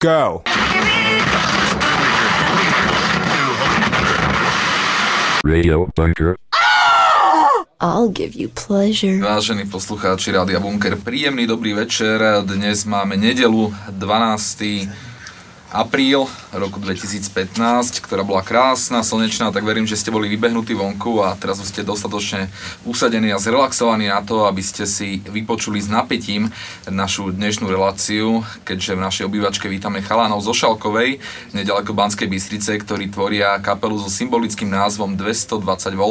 Go! Radio Bunker. I'll give you pleasure. Vážení poslucháči Rádia Bunker, príjemný dobrý večer. Dnes máme nedelu 12 apríl roku 2015, ktorá bola krásna, slnečná, tak verím, že ste boli vybehnutí vonku a teraz už ste dostatočne usadení a zrelaxovaní na to, aby ste si vypočuli s napätím našu dnešnú reláciu, keďže v našej obývačke vítame chalánov zo Šalkovej, nedaleko Banskej Bystrice, ktorí tvoria kapelu so symbolickým názvom 220 V.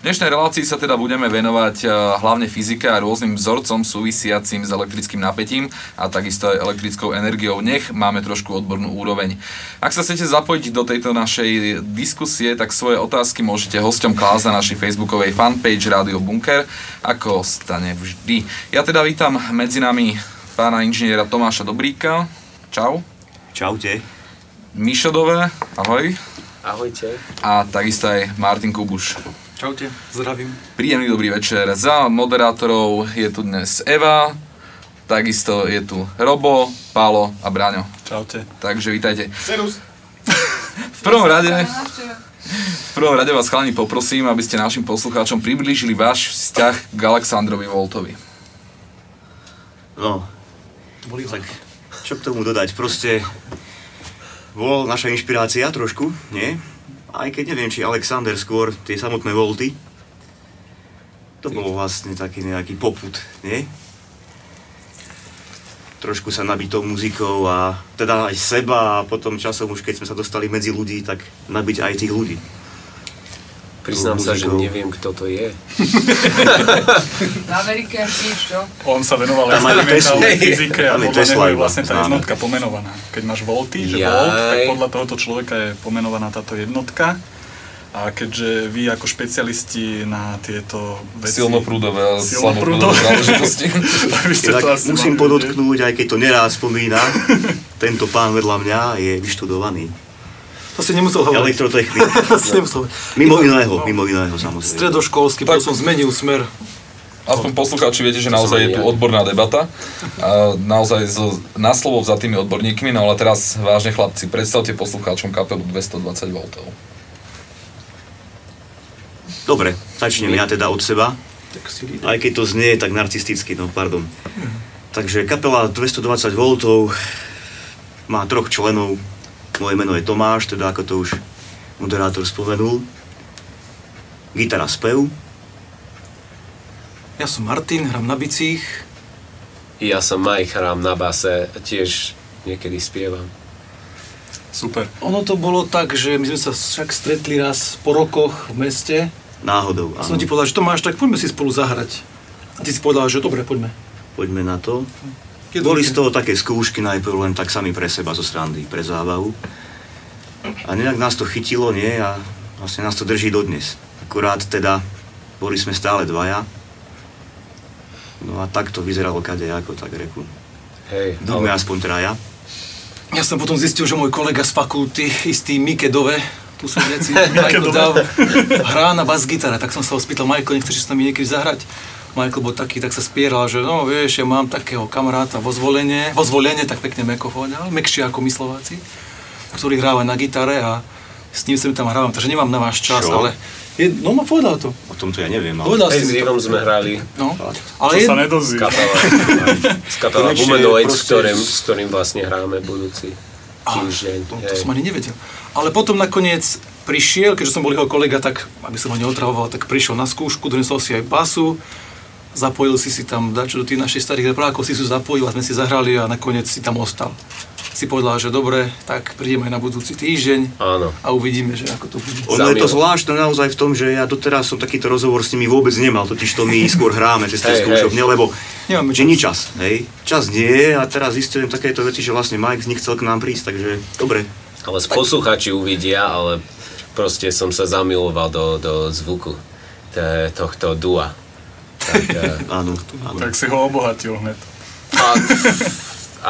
V dnešnej relácii sa teda budeme venovať eh, hlavne fyzike a rôznym vzorcom súvisiacim s elektrickým napätím a takisto aj elektrickou energiou. Nech máme trošku odbornú správnu úroveň. Ak sa chcete zapojiť do tejto našej diskusie, tak svoje otázky môžete hosťom klásť na našej facebookovej fanpage Rádio Bunker, ako stane vždy. Ja teda vítam medzi nami pána inžiniera Tomáša Dobríka. Čau. Čaute. Mišodové, ahoj. Ahojte. A takisto aj Martin Kubuš. Čaute, zdravím. Príjemný dobrý večer. Za moderátorov je tu dnes Eva, takisto je tu Robo, Pálo a Braňo. Čaute. Takže vítajte. Serus. v prvom rade... V prvom rade vás chalani poprosím, aby ste našim poslucháčom priblížili váš vzťah k Alexandrovi Voltovi. No, tak čo k tomu dodať? Proste bol naša inšpirácia trošku, nie? Aj keď neviem, či Alexander skôr tie samotné volty. To bolo vlastne taký nejaký poput, nie? Trošku sa nabiť tou muzikou a teda aj seba a potom časom už keď sme sa dostali medzi ľudí, tak nabiť aj tých ľudí. Priznám sa, že neviem, kto to je. v Amerike čo? On sa venoval experimentálnej fyzike a podľa neho je vlastne tá jednotka pomenovaná. Keď máš volty, že volt, tak podľa tohoto človeka je pomenovaná táto jednotka. A keďže vy ako špecialisti na tieto veci... Silnoprúdové a slaboprúdové záležitosti. tak musím podotknúť, aj keď to neraz spomína, tento pán vedľa mňa je vyštudovaný. To si nemusel hovoriť. Elektrotechnik. to si nemusel hovoriť. Mimo iného, mimo iného samozrejme. Stredoškolský, tak, som zmenil smer. Aspoň poslucháči viete, že naozaj je tu odborná debata. Naozaj so, na slovo tými odborníkmi, no ale teraz vážne chlapci, predstavte poslucháčom kapelu 220 V. Dobre, začnem ja teda od seba. Aj keď to znie tak narcisticky, no pardon. Takže kapela 220 V má troch členov. Moje meno je Tomáš, teda ako to už moderátor spomenul. Gitara spev. Ja som Martin, hrám na bicích. Ja som Mike, hrám na base, tiež niekedy spievam. Super. Ono to bolo tak, že my sme sa však stretli raz po rokoch v meste Náhodou, áno. Som ti povedal, že to máš, tak poďme si spolu zahrať. A ty si povedal, že dobre, poďme. Poďme na to. Keď Boli z toho také skúšky najprv len tak sami pre seba zo srandy, pre zábavu. A nejak nás to chytilo, nie? A vlastne nás to drží dodnes. Akurát teda boli sme stále dvaja. No a tak to vyzeralo kade ako, tak reku. Hej, Buďme ale... aspoň traja. Ja som potom zistil, že môj kolega z fakulty, istý Mike Dove, tu sú veci, Michael Dav hrá na bas gitara, tak som sa ho spýtal, Michael, nechceš s nami niekedy zahrať? Michael bol taký, tak sa spieral, že no vieš, ja mám takého kamaráta vo zvolenie, vo zvolenie, tak pekne meko povedal, mekšie ako my Slováci, ktorý hráva na gitare a s ním sa mi tam hrávam, takže nemám na váš čas, Čo? ale je, no ma povedal to. O tom to ja neviem. Ale... Povedal si mi to. sme hrali. No. Ale Čo je... sa nedozví. S kapelou Humanoids, s ktorým, s ktorým vlastne hráme budúci týždeň. To, to som ani nevedel. Ale potom nakoniec prišiel, keďže som bol jeho kolega, tak aby som ho neotravoval, tak prišiel na skúšku, donesol si aj basu, zapojil si si tam dačo do tých našich starých reprákov, si si zapojil a sme si zahrali a nakoniec si tam ostal. Si povedal, že dobre, tak prídeme aj na budúci týždeň Áno. a uvidíme, že ako to bude. Ono je to zvláštne naozaj v tom, že ja doteraz som takýto rozhovor s nimi vôbec nemal, totiž to my skôr hráme cez tie skúšovne, lebo Nemáme čas. není čas, hej. Čas nie je a teraz zistujem takéto veci, že vlastne Mike z nich chcel k nám prísť, takže dobre, ale posluchači uvidia, ale proste som sa zamiloval do, do zvuku tohto dua. Tak, áno, áno. Tak si ho obohatil hneď. A,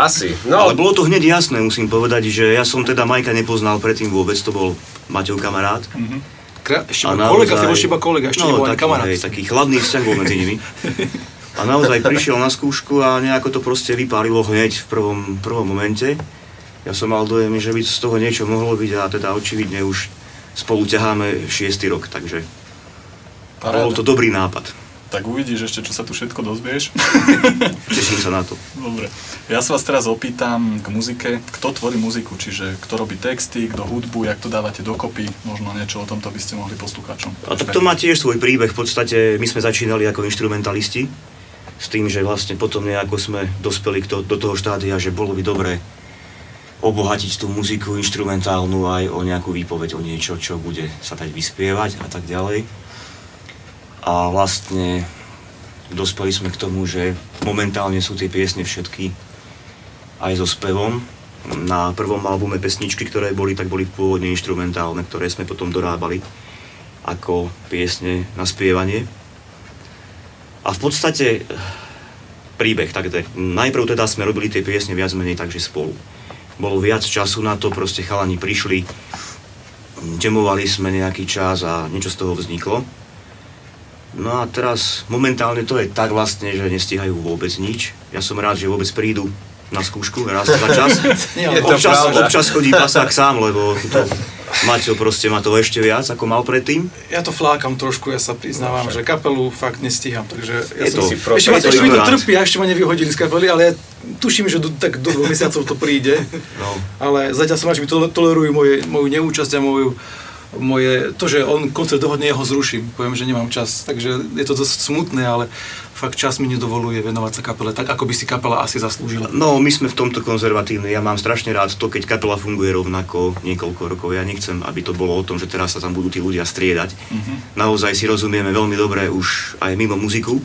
asi, no. Ale bolo to hneď jasné, musím povedať, že ja som teda Majka nepoznal predtým vôbec, to bol Maťov kamarát. Mm-hmm. Kra- ešte naozaj, kolega, ty bol iba kolega, ešte no, taký, kamarát. Hej, taký chladný vzťah bol medzi nimi. A naozaj prišiel na skúšku a nejako to proste vypálilo hneď v prvom, prvom momente. Ja som mal dojem, že by z toho niečo mohlo byť a teda očividne už spolu ťaháme šiestý rok, takže bol to dobrý nápad. Tak uvidíš ešte, čo sa tu všetko dozvieš. Teším sa na to. Dobre. Ja sa vás teraz opýtam k muzike. Kto tvorí muziku? Čiže kto robí texty, kto hudbu, jak to dávate dokopy? Možno niečo o tomto by ste mohli poslucháčom. A tak to má tiež svoj príbeh. V podstate my sme začínali ako instrumentalisti s tým, že vlastne potom nejako sme dospeli to, do toho štádia, že bolo by dobré obohatiť tú muziku instrumentálnu aj o nejakú výpoveď, o niečo, čo bude sa dať vyspievať a tak ďalej. A vlastne dospeli sme k tomu, že momentálne sú tie piesne všetky aj so spevom. Na prvom albume pesničky, ktoré boli, tak boli pôvodne instrumentálne, ktoré sme potom dorábali ako piesne na spievanie. A v podstate príbeh, tak to je. Najprv teda sme robili tie piesne viac menej takže spolu. Bolo viac času na to, proste chalani prišli, demovali sme nejaký čas a niečo z toho vzniklo. No a teraz momentálne to je tak vlastne, že nestíhajú vôbec nič. Ja som rád, že vôbec prídu na skúšku raz za čas. Je to občas, pravda. občas chodí pasák sám, lebo to, Maťo proste má toho ešte viac, ako mal predtým. Ja to flákam trošku, ja sa priznávam, že kapelu fakt nestíham, takže ja Je som to- si... si Ešte, ma, to ešte mi to trpí, a ešte ma nevyhodili z kapely, ale ja tuším, že do, tak do dvoch mesiacov to príde. No. Ale zatiaľ som rád, že mi tole- tolerujú moje, moju neúčasť a moju, moje, to, že on koncert dohodne, ja ho zruším. Poviem, že nemám čas, takže je to dosť smutné, ale fakt čas mi nedovoluje venovať sa kapele tak, ako by si kapela asi zaslúžila. No, my sme v tomto konzervatívni. Ja mám strašne rád to, keď kapela funguje rovnako niekoľko rokov. Ja nechcem, aby to bolo o tom, že teraz sa tam budú tí ľudia striedať. Naozaj si rozumieme veľmi dobre už aj mimo muziku.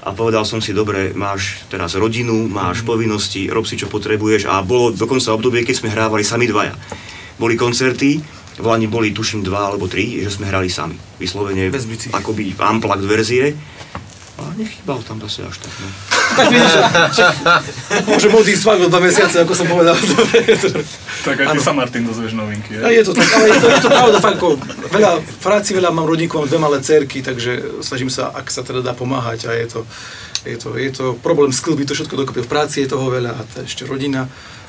A povedal som si, dobre, máš teraz rodinu, máš povinnosti, rob si čo potrebuješ. A bolo dokonca obdobie, keď sme hrávali sami dvaja. Boli koncerty, v Lani boli tuším dva alebo tri, že sme hrali sami. Vyslovene akoby unplugged verzie. A nechýbal tam zase až tak. No. Môžem odísť fakt o dva mesiace, ako som povedal. Tak aj ty sa, Martin, dozvieš novinky. Je? je to tak, ale je to, je to pravda, fakt, veľa v práci, veľa mám rodníkov, mám dve malé cerky, takže snažím sa, ak sa teda dá pomáhať a je to, je to, je to problém sklbiť to všetko dokopy. V práci je toho veľa a tá ešte rodina,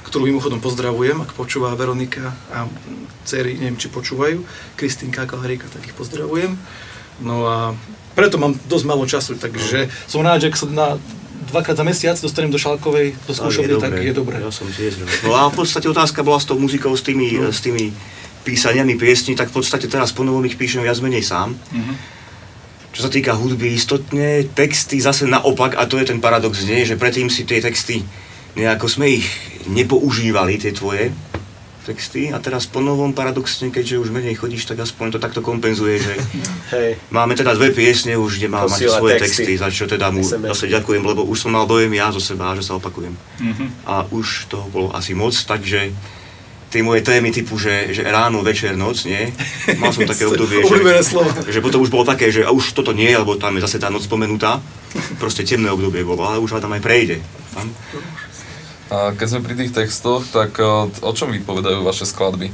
ktorú mimochodom pozdravujem, ak počúva Veronika a cery, neviem, či počúvajú, Kristýnka Kalharika, tak ich pozdravujem. No a preto mám dosť málo času, takže som rád, že ak sa na dvakrát za mesiac dostanem do Šalkovej, do skúšovny, tak je dobré. Ja som tiež. No a v podstate otázka bola s tou muzikou, s tými, No. s tými písaniami piesní, tak v podstate teraz po novom ich píšem viac menej sám. Mhm. Čo sa týka hudby, istotne texty zase naopak, a to je ten paradox nie, že predtým si tie texty, nejako sme ich nepoužívali, tie tvoje texty, a teraz po novom paradoxne, keďže už menej chodíš, tak aspoň to takto kompenzuje, že Hej. máme teda dve piesne, už kde má mať svoje texty. texty, za čo teda mu SMS. zase ďakujem, lebo už som mal dojem ja zo seba, že sa opakujem Mhm. a už toho bolo asi moc, takže tie moje témy typu, že, že ráno, večer, noc, nie? Mal som také obdobie, že, slovo. že potom už bolo také, že a už toto nie, lebo tam je zase tá noc spomenutá. Proste temné obdobie bolo, ale už tam aj prejde. Tam. Keď sme pri tých textoch, tak eh, o čom vypovedajú vaše skladby?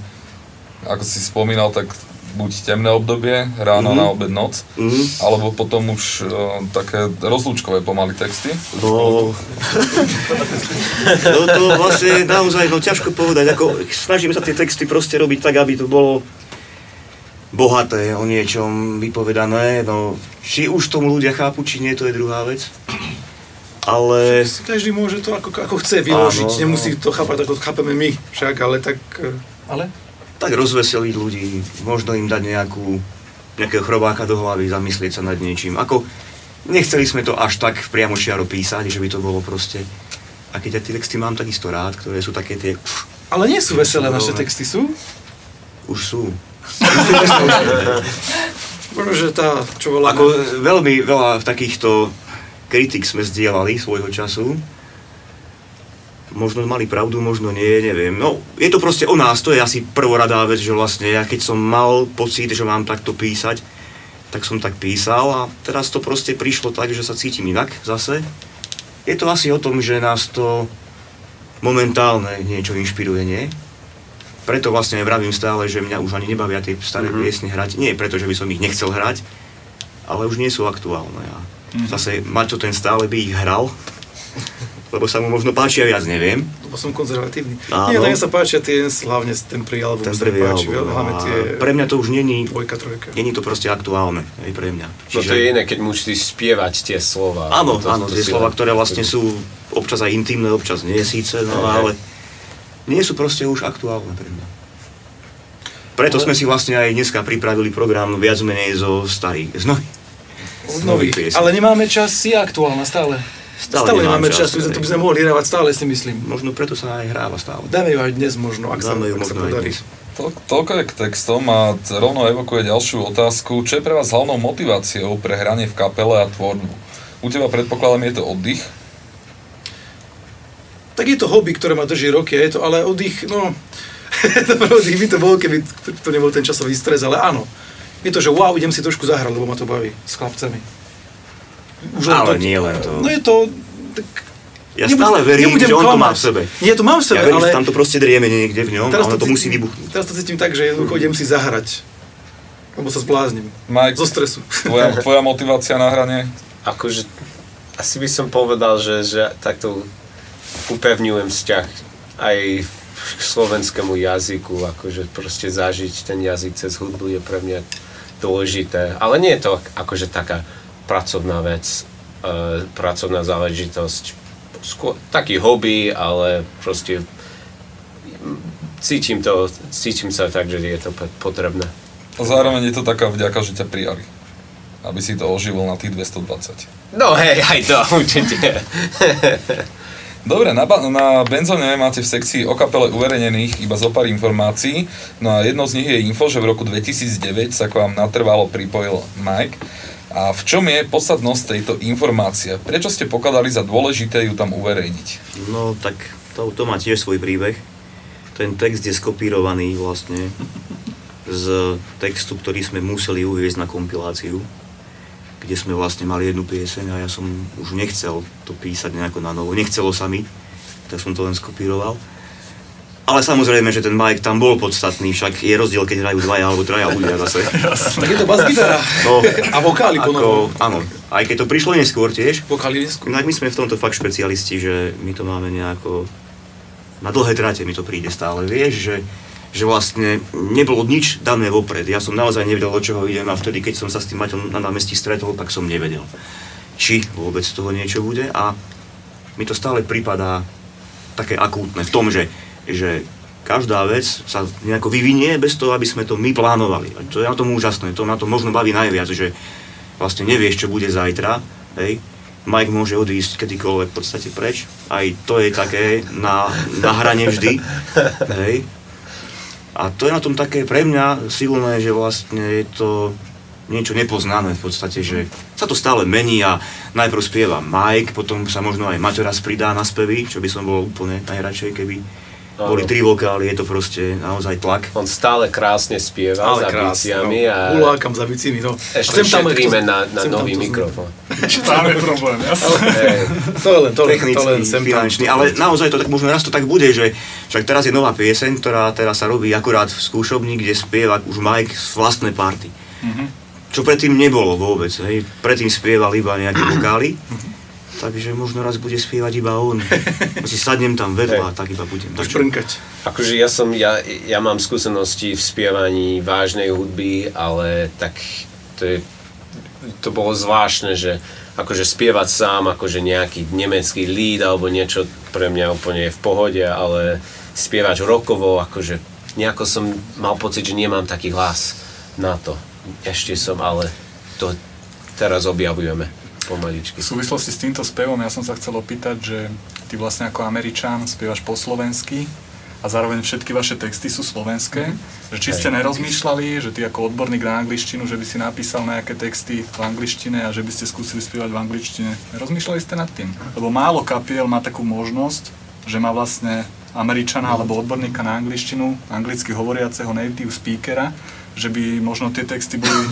Ako si spomínal, tak buď temné obdobie, ráno, Mhm. na obed, noc, Mhm. alebo potom už eh, také rozlúčkové pomaly texty. No, no to vlastne naozaj no, ťažko povedať. Ako, snažím sa tie texty proste robiť tak, aby to bolo bohaté o niečom vypovedané. No, či už tomu ľudia chápu, či nie, to je druhá vec. Ale Každý môže to ako, ako chce vyložiť, Áno, no. nemusí to chápať ako to chápeme my však, ale tak... eh, Ale? tak rozveseliť ľudí, možno im dať nejakú, nejakého chrobáka do hlavy, zamyslieť sa nad niečím. Ako, nechceli sme to až tak priamo čiaro písať, že by to bolo proste... A keď ja tie texty mám takisto rád, ktoré sú také tie... Ale nie sú veselé naše texty, sú? Už sú. Možno, že tá, čo volá... Ako veľmi veľa takýchto kritik sme zdieľali svojho času. Možno mali pravdu, možno nie, neviem. No, je to proste o nás, to je asi prvoradá vec, že vlastne ja keď som mal pocit, že mám takto písať, tak som tak písal a teraz to proste prišlo tak, že sa cítim inak zase. Je to asi o tom, že nás to momentálne niečo inšpiruje, nie? Preto vlastne vravím stále, že mňa už ani nebavia tie staré mm-hmm. piesne hrať. Nie preto, že by som ich nechcel hrať, ale už nie sú aktuálne. A zase Maťo ten stále by ich hral, lebo sa mu možno páčia viac, neviem. Lebo som konzervatívny. Áno. Nie, sa páčia tie, hlavne ten prvý album Ten sa mi prvý páči, album. hlavne tie pre mňa to už není, dvojka, trojka. není to proste aktuálne, aj pre mňa. No to je iné, keď musíš spievať tie slova. Áno, To- áno, to tie slova, ktoré vlastne sú občas aj intimné, občas nie síce, no hej. ale nie sú proste už aktuálne pre mňa. Preto sme si vlastne aj dneska pripravili program viac menej zo starých, z nových. Piesní. Ale nemáme čas, je aktuálna stále. Stále Stále, nemám nemáme čas, čas, to by sme- to mohli hrávať stále, si myslím. Možno preto sa aj hráva stále. Dáme ju aj dnes možno, ak sa, Dáme ju ak sa možno podarí. To, toľko je k textom a rovno evokuje ďalšiu otázku. Čo je pre vás hlavnou motiváciou pre hranie v kapele a tvorbu? U teba predpokladám je to oddych? Tak je to hobby, ktoré ma drží roky a je to ale oddych, no... Dobre, oddych by to bol, keby to nebol ten časový stres, ale áno. Je to, že wow, idem si trošku zahrať, lebo ma to baví s chlapcami. Už Ale to- nie len to. No je to... Tak, Ja nebudem- stále verím, nebudem že on to má klamať. v sebe. Nie, to mám v sebe, Ja verím, ale... tam to proste drieme niekde v ňom, ale to cítim- musí vybuchnúť. Teraz to cítim tak, že jednoducho idem si zahrať. Lebo sa zbláznim. Mike, Zo stresu. tvoja, tvoja motivácia na hranie? Akože, asi by som povedal, že, že takto upevňujem vzťah aj k slovenskému jazyku, akože proste zažiť ten jazyk cez hudbu je pre mňa dôležité. Ale nie je to akože taká pracovná vec, e, pracovná záležitosť. Skôr taký hobby, ale proste cítim to, cítim sa tak, že je to potrebné. Zároveň je to taká vďaka, že ťa prijali. Aby si to oživil na tých 220. No hej, aj to určite. Dobre, na, na Benzone máte v sekcii o kapele uverejnených iba zo pár informácií. No a jedno z nich je info, že v roku 2009 sa k vám natrvalo pripojil Mike. A v čom je podstatnosť tejto informácie? Prečo ste pokladali za dôležité ju tam uverejniť? No tak to, to má tiež svoj príbeh. Ten text je skopírovaný vlastne z textu, ktorý sme museli uviezť na kompiláciu, kde sme vlastne mali jednu pieseň a ja som už nechcel to písať nejako na novo. Nechcelo sa mi, tak som to len skopíroval. Ale samozrejme, že ten Mike tam bol podstatný, však je rozdiel, keď hrajú dvaja alebo traja ľudia zase. Tak je to bas-gitara. No, A vokály po novom. ako, áno, aj keď to prišlo neskôr tiež, Vokály neskôr. Inak my sme v tomto fakt špecialisti, že my to máme nejako... Na dlhé trate mi to príde stále, vieš, že, že vlastne nebolo nič dané vopred. Ja som naozaj nevedel, do čoho idem a vtedy, keď som sa s tým Maťom na námestí stretol, tak som nevedel, či vôbec z toho niečo bude a mi to stále pripadá také akútne v tom, že, že každá vec sa nejako vyvinie bez toho, aby sme to my plánovali. A to je na tom úžasné, to na to možno baví najviac, že vlastne nevieš, čo bude zajtra, hej. Mike môže odísť kedykoľvek v podstate preč. Aj to je také na, na hrane vždy, hej. A to je na tom také pre mňa silné, že vlastne je to niečo nepoznané v podstate, že sa to stále mení a najprv spieva Mike, potom sa možno aj Maťo raz pridá na spevy, čo by som bol úplne najradšej, keby Áno. boli tri vokály, je to proste naozaj tlak. On stále krásne spieva s ambíciami no. a Hulákam za bicími, no. ešte Sem tam, šetríme to- na, na tam nový mikrofón. Tam je problém, jasné. Hej. To je len, to len, technický, to len sem tam. finančný, ale naozaj to tak, možno raz to tak bude, že však teraz je nová pieseň, ktorá teraz sa robí akurát v skúšobni, kde spieva už Mike z vlastnej party. Čo predtým nebolo vôbec, hej. Predtým spieval iba nejaké vokály, takže možno raz bude spievať iba on. Si sadnem tam vedľa a tak iba budem. Tak čo? Šprnkať. Akože ja som, ja, ja mám skúsenosti v spievaní vážnej hudby, ale tak to je, to bolo zvláštne, že akože spievať sám, akože nejaký nemecký lead alebo niečo pre mňa úplne je v pohode, ale spievať rokovo, akože nejako som mal pocit, že nemám taký hlas na to. Ešte som, ale to teraz objavujeme pomaličky. V súvislosti s týmto spevom ja som sa chcel opýtať, že ty vlastne ako Američan spievaš po slovensky a zároveň všetky vaše texty sú slovenské. Že či ste nerozmýšľali, že ty ako odborník na angličtinu, že by si napísal nejaké texty v angličtine a že by ste skúsili spievať v angličtine. Nerozmýšľali ste nad tým? Lebo málo kapiel má takú možnosť, že má vlastne Američana alebo odborníka na angličtinu, anglicky hovoriaceho native speakera, že by možno tie texty boli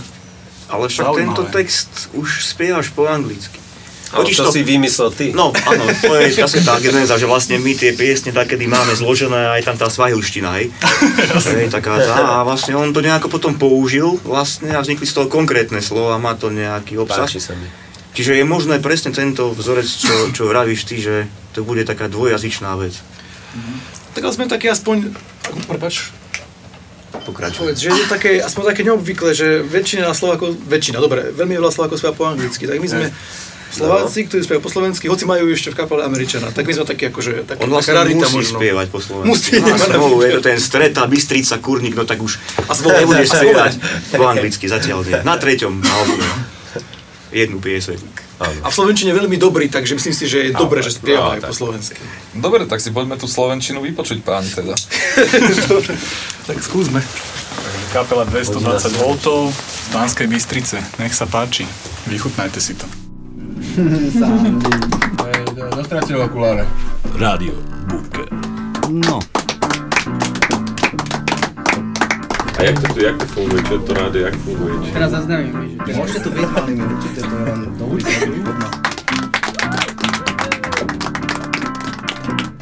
Ale však Zaujímavé. tento text už spievaš po anglicky. Ale to si vymyslel ty. No, áno, to je zase tá genéza, že vlastne my tie piesne takedy máme zložené, aj tam tá svahilština, hej. hej taká tá, a vlastne on to nejako potom použil vlastne a vznikli z toho konkrétne slova, má to nejaký obsah. Páči sa mi. Čiže je možné presne tento vzorec, čo, čo vravíš ty, že to bude taká dvojazyčná vec. Tak ale sme také aspoň, prepač, Pokračuj. povedz, že je také, aspoň také neobvyklé, že väčšina Slovákov, väčšina, dobre, veľmi veľa Slovákov spieva po anglicky, tak my sme Slováci, ktorí spievajú po slovensky, hoci majú ešte v kapele Američana, tak my sme takí akože, taký, On vlastne taká rarita musí možno. spievať po slovensky. Musí, smolu, výber. je to ten streta, Bystrica, Kurník, no tak už A nebudeš a spievať po anglicky, zatiaľ nie. Na treťom albume. Jednu pieseň. A v Slovenčine je veľmi dobrý, takže myslím si, že je dobré, že spieva aj po slovensky. Dobre, tak si poďme tú Slovenčinu vypočuť, páni teda. Tak skúsme. Kapela 220 V z Banskej Bystrice. Nech sa páči. Vychutnajte si to. Zastratil okuláre. Rádio Bunker. No. A jak to, jak to funguje? Čo to rádio, jak funguje? Teraz zaznamím, že... Môžete to byť malými, určite to je do ulice.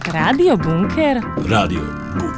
Rádio Bunker? Rádio Bunker.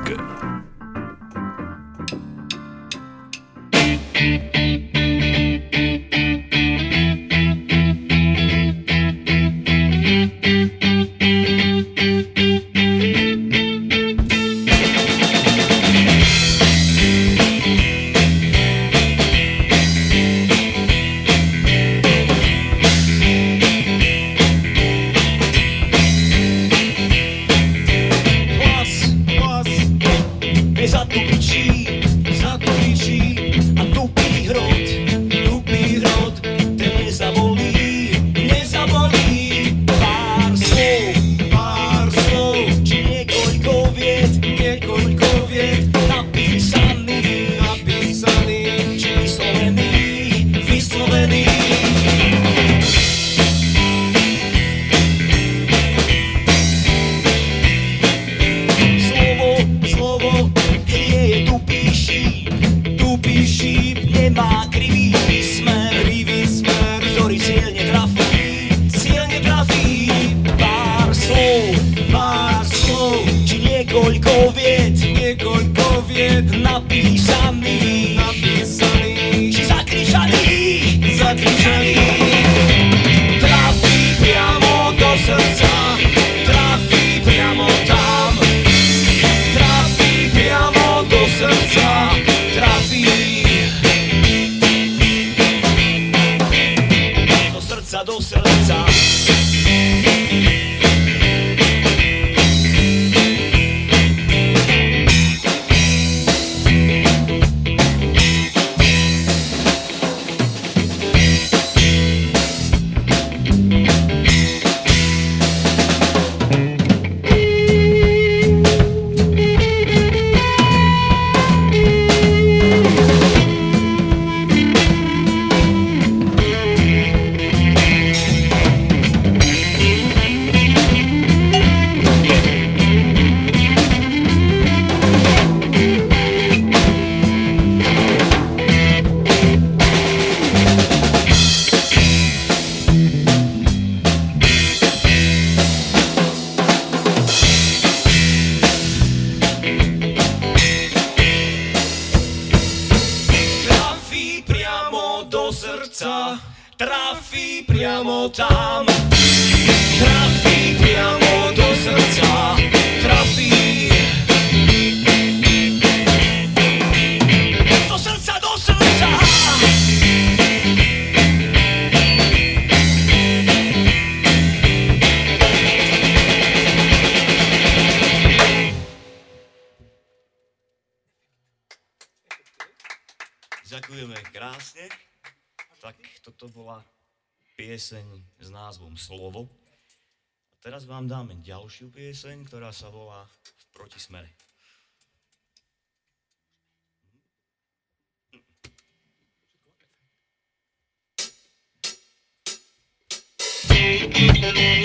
Ďakujeme krásne. Tak toto bola pieseň s názvom Slovo. A teraz vám dáme ďalšiu pieseň, ktorá sa volá V protismere. Za nosou,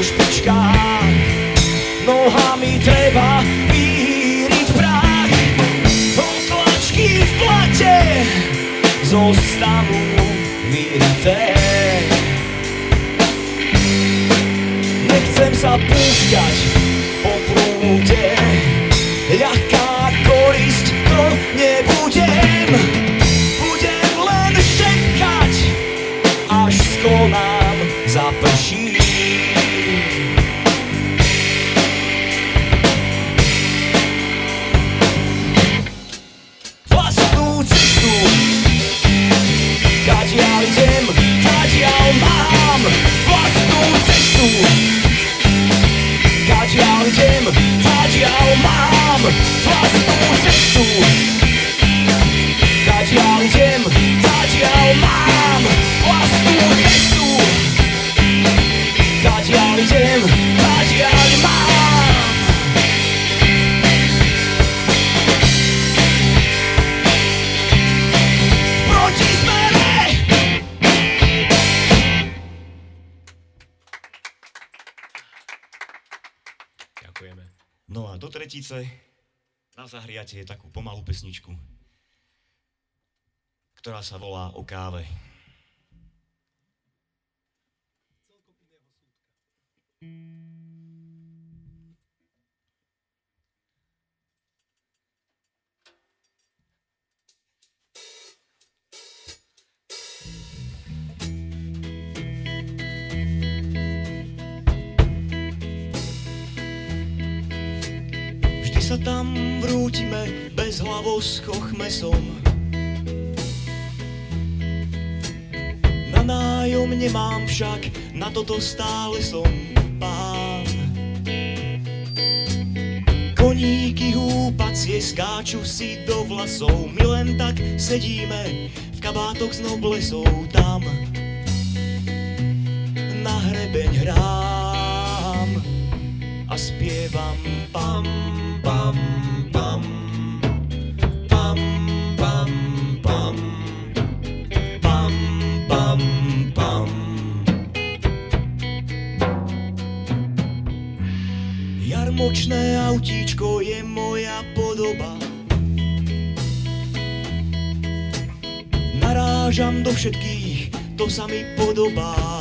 po špičkách Nohami treba vyhýriť prach. Otlačky v plate zostanú vyrité Nechcem sa púšťať po prúde. Ľahká korisť to nebudem zahriate takú pomalú pesničku, ktorá sa volá O káve. Sa tam vrútime bez hlavoskoch mesom. Na nájom nemám však, na toto stále som pán. Koníky húpacie skáču si do vlasov, my len tak sedíme v kabátoch s noblesou tam. Na hrebeň hrám a spievam pam, pam, pam, pam, pam, pam, pam, pam, pam. Jarmočné autíčko je moja podoba. Narážam do všetkých, to sa mi podobá.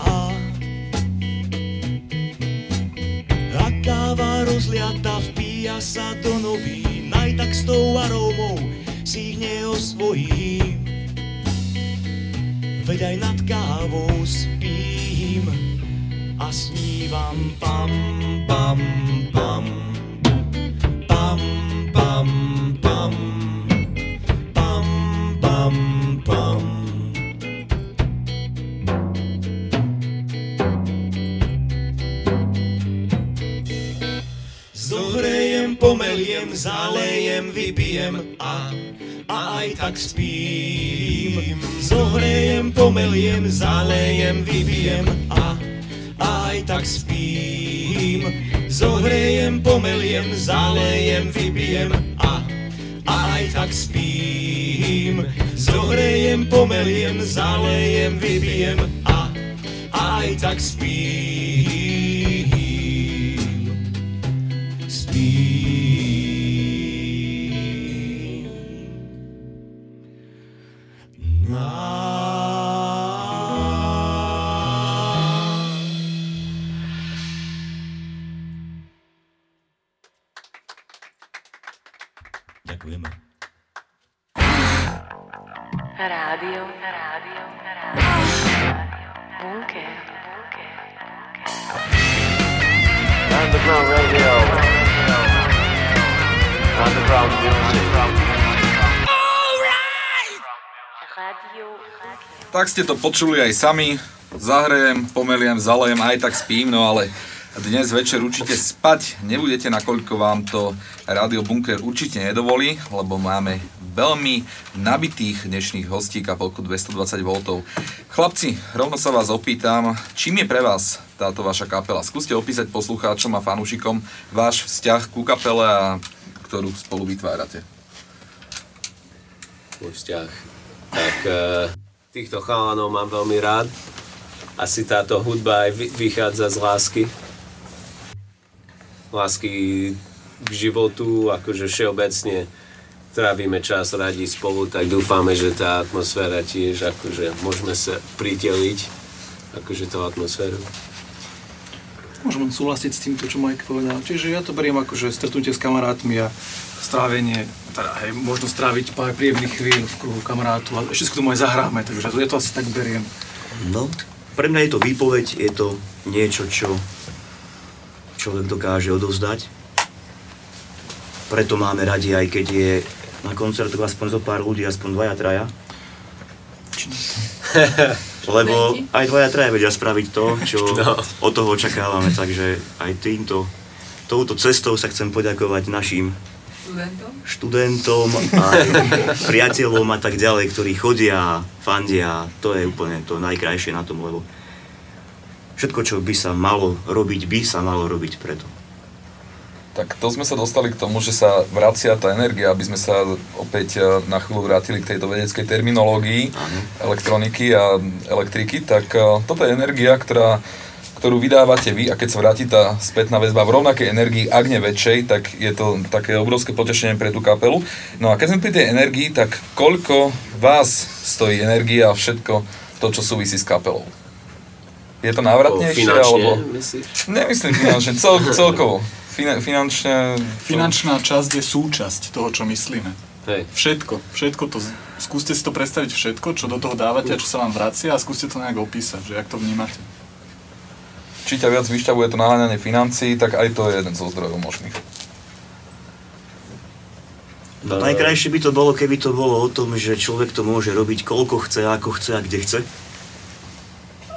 Káva rozliata vpíja sa do novín, aj tak s tou arómou si ich neosvojím. Veď aj nad kávou spím a snívam pam, pam. Pam, zalejem, vypijem a, a aj tak spím. Zohrejem, pomeliem, zalejem, vypijem a, a aj tak spím. Zohrejem, pomeliem, zalejem, vypijem a, a aj tak spím. Zohrejem, pomeliem, zalejem, vypijem a, a aj tak spím. Tak ste to počuli aj sami. Zahrejem, pomeliem, zalejem, aj tak spím, no ale dnes večer určite spať nebudete, nakoľko vám to Rádio Bunker určite nedovolí, lebo máme veľmi nabitých dnešných hostí kapelku 220 V. Chlapci, rovno sa vás opýtam, čím je pre vás táto vaša kapela? Skúste opísať poslucháčom a fanúšikom váš vzťah ku kapele, a ktorú spolu vytvárate. Môj vzťah. Tak eh, týchto chalanov mám veľmi rád. Asi táto hudba aj vy- vychádza z lásky. Lásky k životu, akože všeobecne trávime čas radi spolu, tak dúfame, že tá atmosféra tiež, akože môžeme sa priteliť, akože tú atmosféru. Môžem súhlasiť s týmto, čo Mike povedal. Čiže ja to beriem ako, že stretnutie s kamarátmi a strávenie, teda hej, možno stráviť pár príjemných chvíľ v kruhu kamarátu a ešte si k tomu aj zahráme, takže ja to asi tak beriem. No, pre mňa je to výpoveď, je to niečo, čo človek dokáže odovzdať. Preto máme radi, aj keď je na koncertoch aspoň zo pár ľudí, aspoň dvaja, traja. Lebo aj dvaja, traja vedia spraviť to, čo No. od toho očakávame, takže aj týmto, touto cestou sa chcem poďakovať našim Študentom? študentom a priateľom a tak ďalej, ktorí chodia, fandia, to je úplne to najkrajšie na tom, lebo všetko, čo by sa malo robiť, by sa malo robiť preto. Tak to sme sa dostali k tomu, že sa vracia tá energia, aby sme sa opäť e, na chvíľu vrátili k tejto vedeckej terminológii elektroniky a elektriky, tak e, toto je energia, ktorá, ktorú vydávate vy a keď sa vráti tá spätná väzba v rovnakej energii, ak nie väčšej, tak je to také obrovské potešenie pre tú kapelu. No a keď sme pri tej energii, tak koľko vás stojí energia a všetko to, čo súvisí s kapelou? Je to návratnejšie? Finančne, alebo... myslíš? Nemyslím finančne, cel, celkovo. Fina, finančne... Finančná časť je súčasť toho, čo myslíme. Hej. Všetko, všetko to, skúste si to predstaviť všetko, čo do toho dávate a čo sa vám vracia a skúste to nejak opísať, že jak to vnímate. Či ťa viac vyšťavuje to naháňanie financií, tak aj to je jeden zo zdrojov možných. No, najkrajšie by to bolo, keby to bolo o tom, že človek to môže robiť koľko chce, ako chce a kde chce.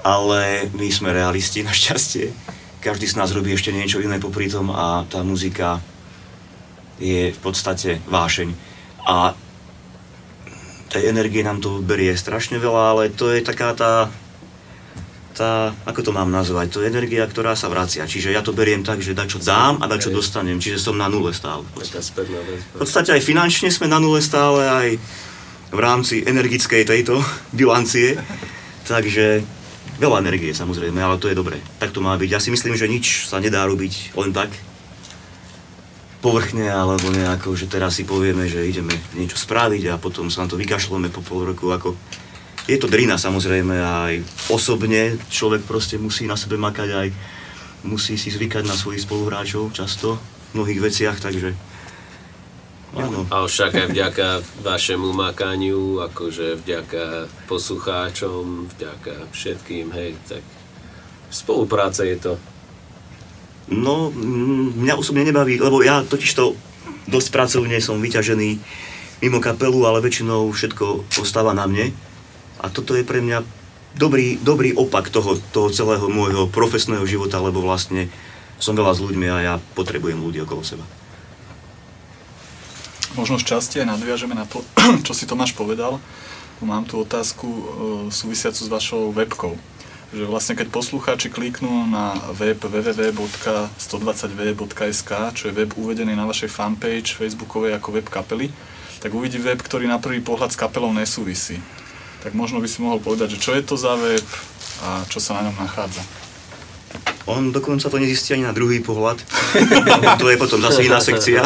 Ale my sme realisti, našťastie. Každý z nás robí ešte niečo iné popri tom a tá muzika je v podstate vášeň. A tej energie nám to berie strašne veľa, ale to je taká tá, tá, ako to mám nazvať, to je energia, ktorá sa vracia. Čiže ja to beriem tak, že dačo dám a dačo dostanem, čiže som na nule stále. V podstate aj finančne sme na nule stále, aj v rámci energickej tejto bilancie. Takže veľa energie samozrejme, ale to je dobré. Tak to má byť. Ja si myslím, že nič sa nedá robiť len tak povrchne, alebo nejako, že teraz si povieme, že ideme niečo spraviť a potom sa na to vykašľame po pol roku. Ako... Je to drina samozrejme aj osobne. Človek proste musí na sebe makať aj musí si zvykať na svojich spoluhráčov často v mnohých veciach, takže áno. A však aj vďaka vašemu makaniu, akože vďaka poslucháčom, vďaka všetkým, hej, tak spolupráca je to. No, mňa osobne nebaví, lebo ja totiž to dosť pracovne som vyťažený mimo kapelu, ale väčšinou všetko ostáva na mne. A toto je pre mňa dobrý, dobrý opak toho, toho celého môjho profesného života, lebo vlastne som veľa s ľuďmi a ja potrebujem ľudí okolo seba. Možno šťastie aj nadviažeme na to, čo si Tomáš povedal. Mám tu otázku e, súvisiacu s vašou webkou. Že vlastne keď poslucháči kliknú na web www.120v.sk, čo je web uvedený na vašej fanpage facebookovej ako web kapely, tak uvidí web, ktorý na prvý pohľad s kapelou nesúvisí. Tak možno by si mohol povedať, že čo je to za web a čo sa na ňom nachádza. On dokonca to nezistí ani na druhý pohľad. to je potom zase iná sekcia.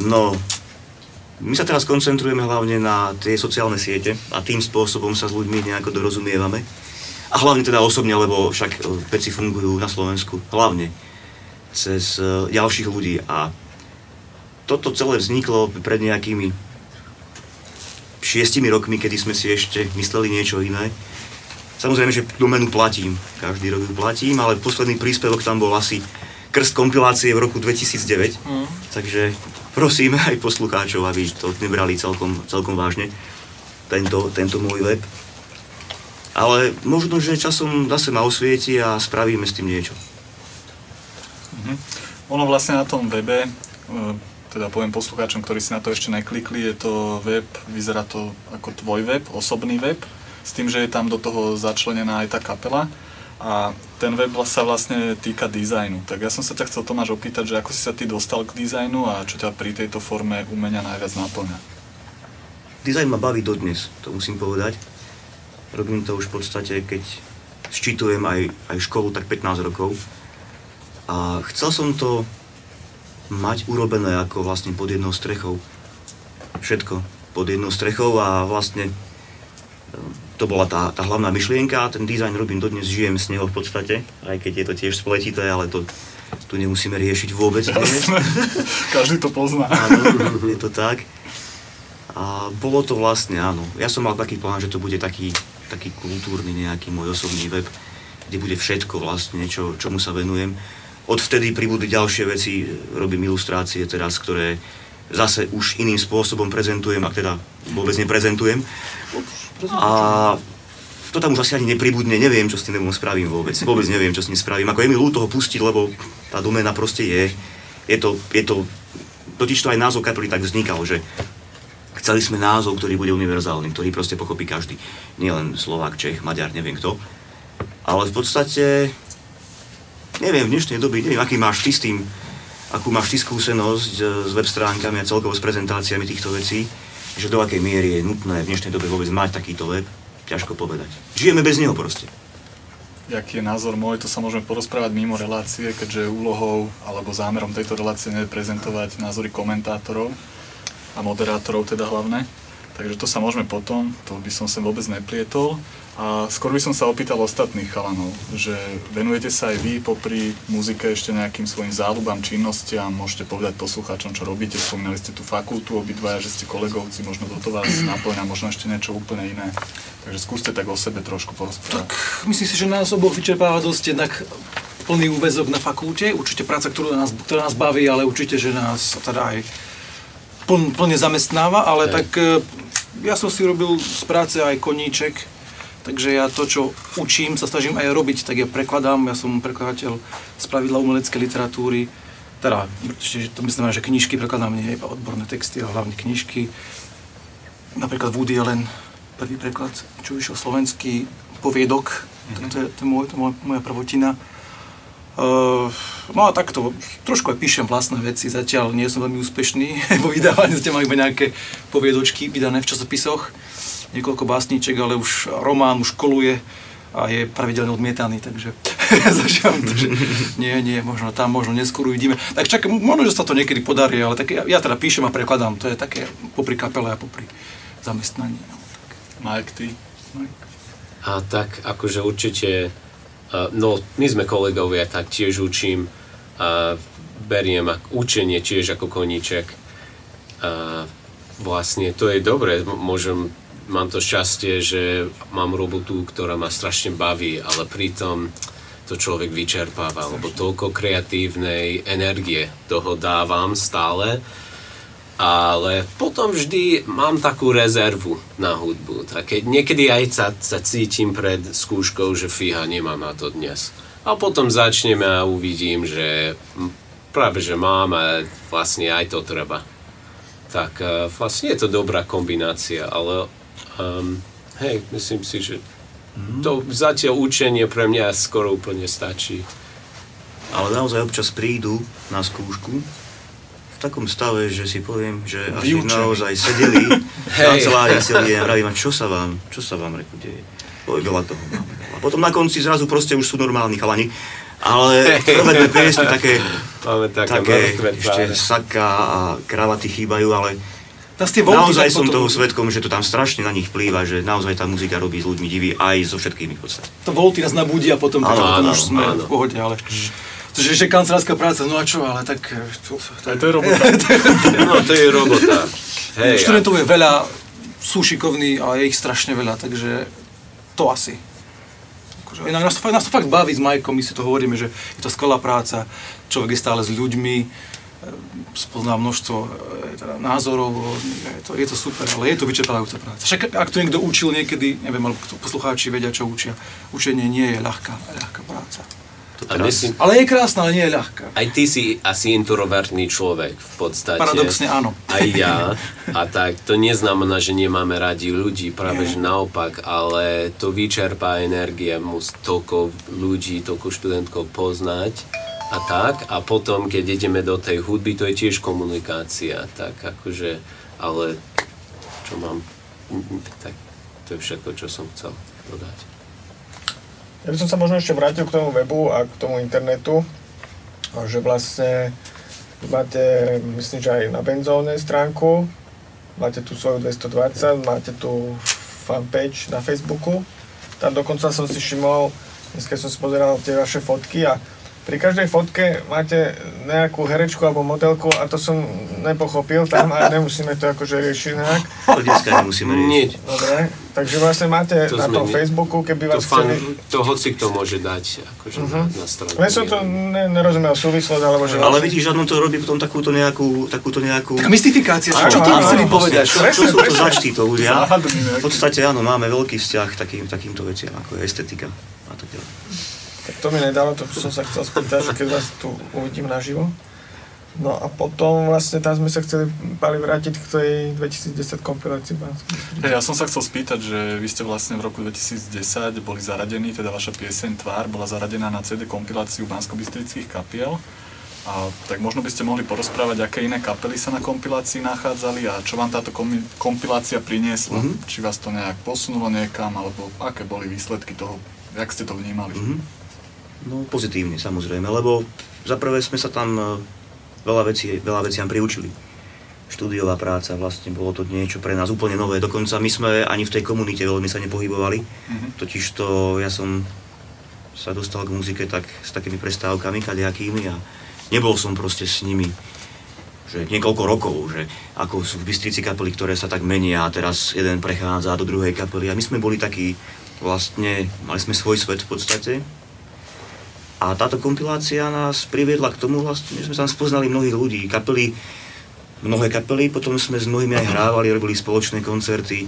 No, my sa teraz koncentrujeme hlavne na tie sociálne siete a tým spôsobom sa s ľuďmi nejako dorozumievame. A hlavne teda osobne, lebo však e, veci fungujú na Slovensku hlavne cez e, ďalších ľudí a toto celé vzniklo pred nejakými šiestimi rokmi, kedy sme si ešte mysleli niečo iné. Samozrejme, že domenu platím, každý rok ju platím, ale posledný príspevok tam bol asi krst kompilácie v roku 2009, Mm. takže prosím aj poslucháčov, aby to nebrali celkom, celkom vážne, tento, tento môj web. Ale možno, že časom zase ma osvieti a spravíme s tým niečo. Mhm. Ono vlastne na tom webe, e, teda poviem poslucháčom, ktorí si na to ešte neklikli, je to web, vyzerá to ako tvoj web, osobný web, s tým, že je tam do toho začlenená aj tá kapela a ten web sa vlastne týka dizajnu. Tak ja som sa ťa chcel Tomáš opýtať, že ako si sa ty dostal k dizajnu a čo ťa pri tejto forme umenia najviac náplňa? Dizajn ma baví dodnes, to musím povedať. Robím to už v podstate, keď ščítujem aj, aj školu, tak 15 rokov. A chcel som to mať urobené ako vlastne pod jednou strechou. Všetko pod jednou strechou a vlastne e, to bola tá, tá hlavná myšlienka a ten dizajn robím dodnes, žijem z neho v podstate, aj keď je to tiež spletité, ale to tu nemusíme riešiť vôbec. dnes. Každý to pozná. Áno, je to tak. A bolo to vlastne, áno. Ja som mal taký plán, že to bude taký, taký kultúrny nejaký môj osobný web, kde bude všetko vlastne, čo, čomu sa venujem. Odvtedy pribudli ďalšie veci, robím ilustrácie teraz, ktoré zase už iným spôsobom prezentujem, ak teda vôbec neprezentujem. A to tam už asi ani nepribudne, neviem, čo s tým webom spravím vôbec. Vôbec neviem, čo s ním spravím. Ako je mi ľúto ho pustiť, lebo tá doména proste je. Je to, je to, totiž to aj názov kapely tak vznikal, že chceli sme názov, ktorý bude univerzálny, ktorý proste pochopí každý. Nielen Slovák, Čech, Maďar, neviem kto. Ale v podstate, neviem, v dnešnej dobe, neviem, aký máš ty s tým, akú máš ty skúsenosť e, s web stránkami a celkovo s prezentáciami týchto vecí, že do akej miery je nutné v dnešnej dobe vôbec mať takýto web, ťažko povedať. Žijeme bez neho proste. Aký je názor môj, to sa môžeme porozprávať mimo relácie, keďže úlohou alebo zámerom tejto relácie je prezentovať názory komentátorov a moderátorov teda hlavne. Takže to sa môžeme potom, to by som sem vôbec neplietol. A skôr by som sa opýtal ostatných chalanov, že venujete sa aj vy popri muzike ešte nejakým svojim záľubám, činnostiam, môžete povedať poslucháčom, čo robíte, spomínali ste tú fakultu obidvaja, že ste kolegovci, možno toto vás naplňa, možno ešte niečo úplne iné. Takže skúste tak o sebe trošku porozprávať. Myslím si, že nás oboch vyčerpáva dosť jednak plný úvezok na fakulte, určite práca, ktorú nás, ktorá nás baví, ale určite, že nás teda aj pln, plne zamestnáva, ale Hej. tak e, ja som si robil z práce aj koníček, takže ja to, čo učím, sa snažím aj robiť, tak ja prekladám, ja som prekladateľ z pravidla umeleckej literatúry, teda, to myslím, že knižky prekladám, nie iba odborné texty, ale hlavne knižky. Napríklad Woody Allen, prvý preklad, čo vyšiel slovenský, poviedok, tak to je, to je, môj, to je moja prvotina. Uh, no a takto, trošku aj píšem vlastné veci, zatiaľ. Nie som veľmi úspešný vo vydávaní, zatiaľ mám iba nejaké poviedočky vydané v časopisoch, niekoľko básniček, ale už román už koluje a je pravidelne odmietaný, takže zažívam to, že nie, nie, možno tam, možno neskôr uvidíme. Tak čak, možno, že sa to niekedy podarí, ale tak ja, ja teda píšem a prekladám, to je také popri kapele a popri zamestnaní. No. Mike, ty? A tak akože určite, uh, no my sme kolegovia, tak tiež učím a beriem ak, učenie tiež ako koníček. A vlastne to je dobré, môžem, mám to šťastie, že mám robotu, ktorá ma strašne baví, ale pritom to človek vyčerpáva, lebo toľko kreatívnej energie toho dávam stále, ale potom vždy mám takú rezervu na hudbu. Tak keď niekedy aj sa, sa cítim pred skúškou, že fíha, nemám na to dnes. A potom začneme a uvidím, že práve že mám a vlastne aj to treba. Tak uh, vlastne je to dobrá kombinácia, ale um, hej, myslím si, že to zatiaľ učenie pre mňa skoro úplne stačí. Ale naozaj občas prídu na skúšku v takom stave, že si poviem, že Vyučení. naozaj sedeli v kancelárii celý deň vravím, a čo sa vám, čo sa vám reku deje? Oj, veľa toho máme. A potom na konci zrazu proste už sú normálni chalani. Ale prvé dve piesne také, Máme také také ešte saka a kravaty chýbajú, ale Zas tie naozaj som potom- toho svetkom, že to tam strašne na nich vplýva, že naozaj tá muzika robí s ľuďmi divy aj so všetkými v podstate. To volty nás nabudí a potom, Áno, potom áno, už sme áno. v pohode, ale... To je ešte kancelárska práca, no a čo, ale tak... To, to, to je robota. No, to je robota. Hej, Študentov je veľa, sú šikovní a je ich strašne veľa, takže to asi. Akože, nás, to, fakt- nás to fakt baví s Majkom, my si to hovoríme, že je to skvelá práca, človek je stále s ľuďmi, spozná množstvo e, teda názorov je to, je to super, ale je to vyčerpávajúca práca. Však ak to niekto učil niekedy, neviem, alebo kto- poslucháči vedia, čo učia, učenie nie je ľahká, ľahká práca. Myslím, Ale je krásna, ale nie je ľahká. aj ty si asi introvertný človek v podstate. Paradoxne áno. Aj ja. A tak to neznamená, že nemáme radi ľudí, práve že naopak, ale to vyčerpá energie, mus toľko ľudí, toľko študentov poznať a tak. A potom, keď ideme do tej hudby, to je tiež komunikácia, tak akože, ale čo mám, tak to je všetko, čo som chcel dodať. Ja by som sa možno ešte vrátil k tomu webu a k tomu internetu, že vlastne máte, myslím, že aj na benzóne stránku, máte tu svoju 220, máte tu fanpage na Facebooku, tam dokonca som si všimol, dneska som si pozeral tie vaše fotky a pri každej fotke máte nejakú herečku alebo modelku a to som nepochopil tam a nemusíme to akože riešiť nejak. Ale dneska nemusíme riešiť. Dobre, takže vlastne máte To na tom my. Facebooku, keby To, vás fan, chceli... to hoci kto môže dať akože na, na stranu. Len som to ne, nerozumel súvislosť, alebo že... Ale vidíš, on to robí potom takúto nejakú, takúto nejakú... Taká mystifikácia, čo, čo tým chceli povedať? Čo, čo sú to zač títo ľudia? V podstate áno, máme veľký vzťah takým, takýmto veciam, ako je estetika a tak ďalej. To mi nedalo, to som sa chcel spýtať, že keď vás tu uvidím naživo. No a potom vlastne tam sme sa chceli Pali vrátiť k tej 2010 kompilácii Banskej Bystrici. Ja som sa chcel spýtať, že vy ste vlastne v roku 2010 boli zaradení, teda vaša pieseň Tvár bola zaradená na CD kompiláciu bansko kapiel. A tak možno by ste mohli porozprávať, aké iné kapely sa na kompilácii nachádzali a čo vám táto kompilácia priniesla. Mhm. Či vás to nejak posunulo niekam, alebo aké boli výsledky toho, jak ste to vnímali. Mhm. No pozitívne samozrejme, lebo za prvé sme sa tam e, veľa vecí, veľa veciam priučili. Štúdiová práca, vlastne bolo to niečo pre nás úplne nové. Dokonca my sme ani v tej komunite veľmi sa nepohybovali. Mhm. Totiž to ja som sa dostal k muzike tak s takými prestávkami kadejakými a nebol som proste s nimi že niekoľko rokov, že ako sú v Bystrici kapely, ktoré sa tak menia a teraz jeden prechádza do druhej kapely a my sme boli takí vlastne, mali sme svoj svet v podstate a táto kompilácia nás priviedla k tomu vlastne, že sme tam spoznali mnohých ľudí, kapely, mnohé kapely, potom sme s mnohými aj hrávali, robili spoločné koncerty,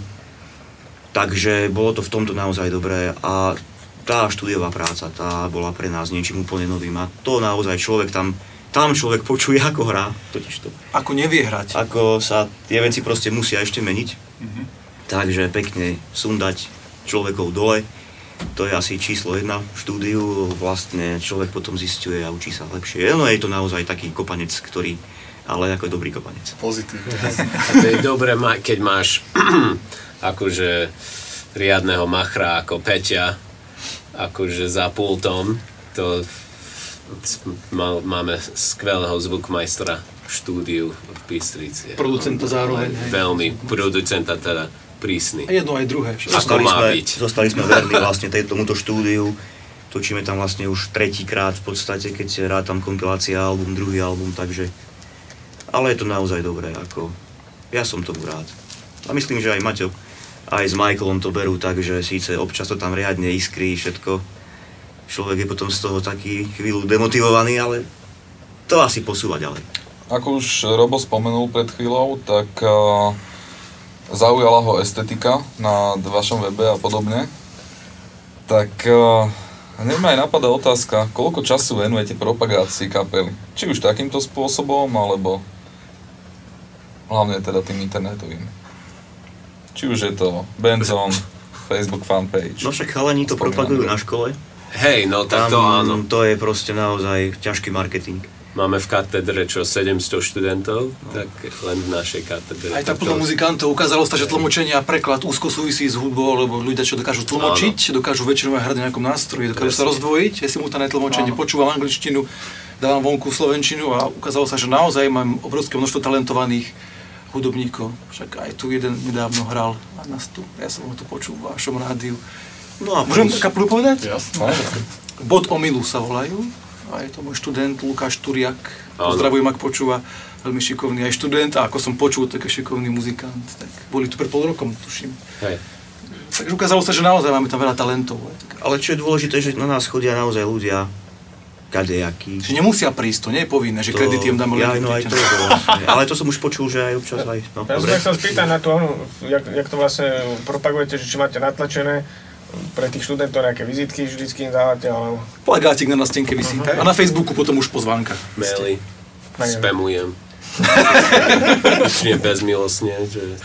takže bolo to v tomto naozaj dobré a tá štúdiová práca, tá bola pre nás niečím úplne novým a to naozaj človek tam, tam človek počuje, ako hrá, totiž to. Ako nevie hrať. Ako sa tie veci proste musia ešte meniť, Mhm. takže pekne sundať človekov dole, to je asi číslo jedna v štúdiu, vlastne človek potom zistuje a učí sa lepšie. No je to naozaj taký kopanec, ktorý, ale ako dobrý kopanec. Pozitívne. To je dobré, keď máš akože riadného machra ako Peťa, akože za pultom, to máme skvelého zvukmajstra v štúdiu v Bystrici. Producenta zároveň. Veľmi, producenta teda prísny. A jedno aj druhé. Ako Zostali má sme, byť. zostali sme verní vlastne tej, tomuto štúdiu. Točíme tam vlastne už tretíkrát v podstate, keď rád tam kompilácia album, druhý album, takže... Ale je to naozaj dobré, ako... Ja som tomu rád. A myslím, že aj Maťo, aj s Michaelom to berú tak, že síce občas to tam riadne iskrí, všetko. Človek je potom z toho taký chvíľu demotivovaný, ale to asi posúva ďalej. Ako už Robo spomenul pred chvíľou, tak uh, zaujala ho estetika na vašom webe a podobne. Tak uh, hneď ma aj napadá otázka, koľko času venujete propagácii kapely? Či už takýmto spôsobom, alebo hlavne teda tým internetovým. Či už je to Benzon, Facebook fanpage. No však chalani to propagujú na škole. Hej, no tak to áno. To je proste naozaj ťažký marketing. Máme v katedre čo 700 študentov, tak len v našej katedre. Aj tak to- podľa muzikantov ukázalo sa, že tlmočenie a preklad úzko súvisí s hudbou, lebo ľudia, čo dokážu tlmočiť, dokážu väčšinou hrať na nejakom nástroji, dokážu sa Presne. rozdvojiť, je simultánne tlmočenie, počúvam angličtinu, dávam vonku slovenčinu a ukázalo sa, že naozaj mám obrovské množstvo talentovaných hudobníkov. Však aj tu jeden nedávno hral na nás tu, ja som ho tu počul v vašom rádiu. No a Môžem plus- kapelu povedať? Jasné. Bod omilu sa volajú. A je to môj študent Lukáš Turiak. Pozdravujem, ak počúva. Veľmi šikovný aj študent a ako som počul, taký šikovný muzikant. Tak boli tu pred pol rokom, tuším. Hej. Takže ukázalo sa, že naozaj máme tam veľa talentov. Ale čo je dôležité, že na nás chodia naozaj ľudia kadejakí. Že nemusia prísť, to nie je povinné, že kredity im dáme ja, no aj to je to vlastne. Ale to som už počul, že aj občas aj... No, Ja som sa spýtať na to, jak, jak to vlastne propagujete, že či máte natlačené pre tých študentov nejaké vizitky, vždycky im dávate, ale... Plagátik na stenke vysí. A na Facebooku potom už pozvánka. Maily. Spamujem. Úplne bezmilostne, že...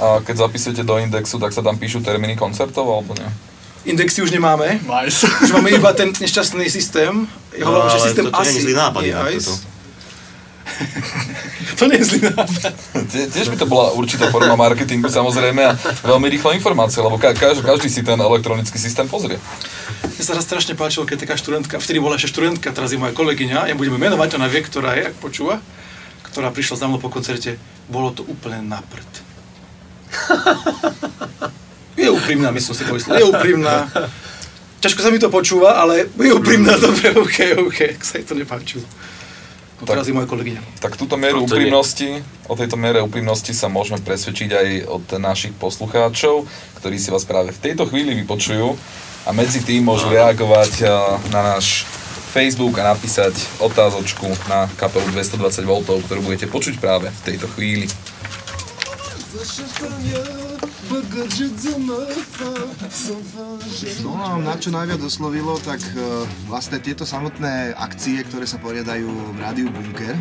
A keď zapisujete do indexu, tak sa tam píšu termíny koncertov, alebo nie? Indexy už nemáme. Nice. Už máme iba ten nešťastný systém. Ja No, hovorím, že systém nie je asi nápad je ICE. toto. to nie je zlý nápad. Tie- Tiež by to bola určitá forma marketingu samozrejme a veľmi rýchla informácia, lebo ka- každý, každý si ten elektronický systém pozrie. Mne sa raz strašne páčilo, keď taká študentka, vtedy bola ešte študentka, teraz je moja kolegyňa, ja budeme menovať, ona vie, ktorá je, ak počúva, ktorá prišla za mnou po koncerte, bolo to úplne na prd. Je úprimná, myslím si pomyslel, je úprimná. Ťažko sa mi to počúva, ale je úprimná, dobre, OK, OK, ak sa jej to nepáčilo. No teraz je moja kolegyňa. Tak túto mieru úprimnosti, o tejto miere úprimnosti sa môžeme presvedčiť aj od našich poslucháčov, ktorí si vás práve v tejto chvíli vypočujú a medzi tým môžu reagovať eh, na náš Facebook a napísať otázočku na kapelu 220 V, ktorú budete počuť práve v tejto chvíli. No a na čo najviac oslovilo, tak e, vlastne tieto samotné akcie, ktoré sa poriadajú v rádiu Bunker,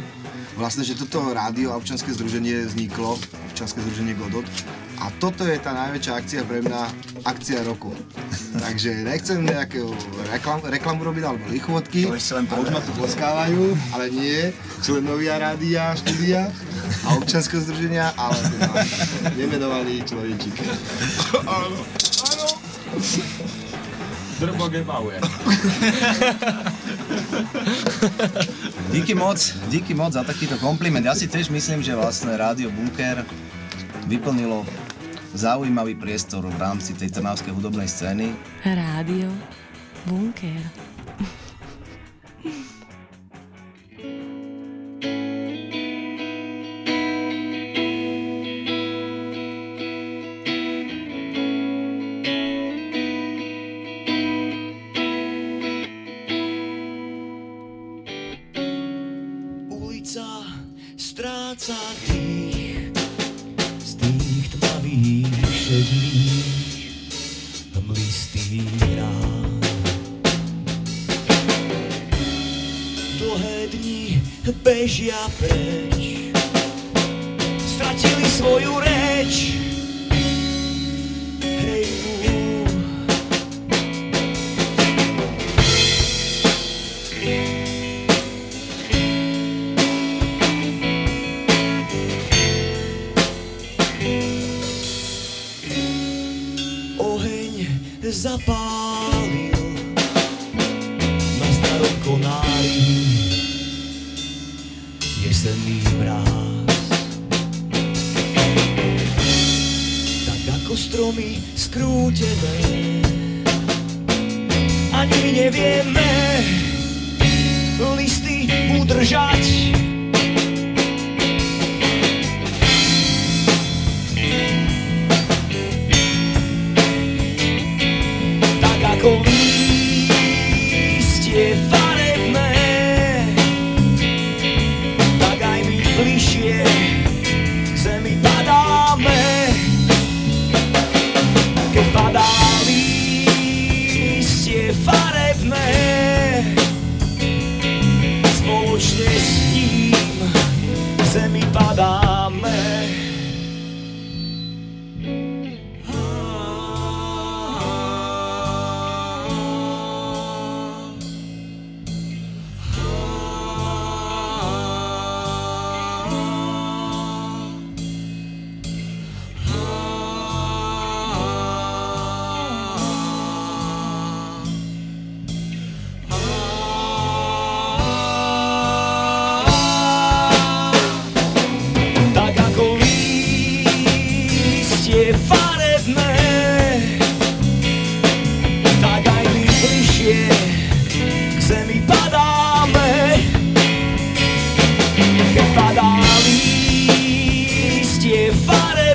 vlastne, že toto rádio a občanské združenie vzniklo, občanské združenie Godot, a toto je tá najväčšia akcia pre mňa, akcia roku. Takže nechcem nejakú reklam, reklamu robiť alebo lichotky, a už ma tu poskávajú, ale nie, členovia rádia, štúdia a občanského združenia, ale teda nemenovaný človečík. Áno, áno. Drboge Bauer. Díky moc, díky moc za takýto kompliment. Ja si tiež myslím, že vlastne Rádio Bunker vyplnilo zaujímavý priestor v rámci tej trnavskej hudobnej scény. Rádio Bunker.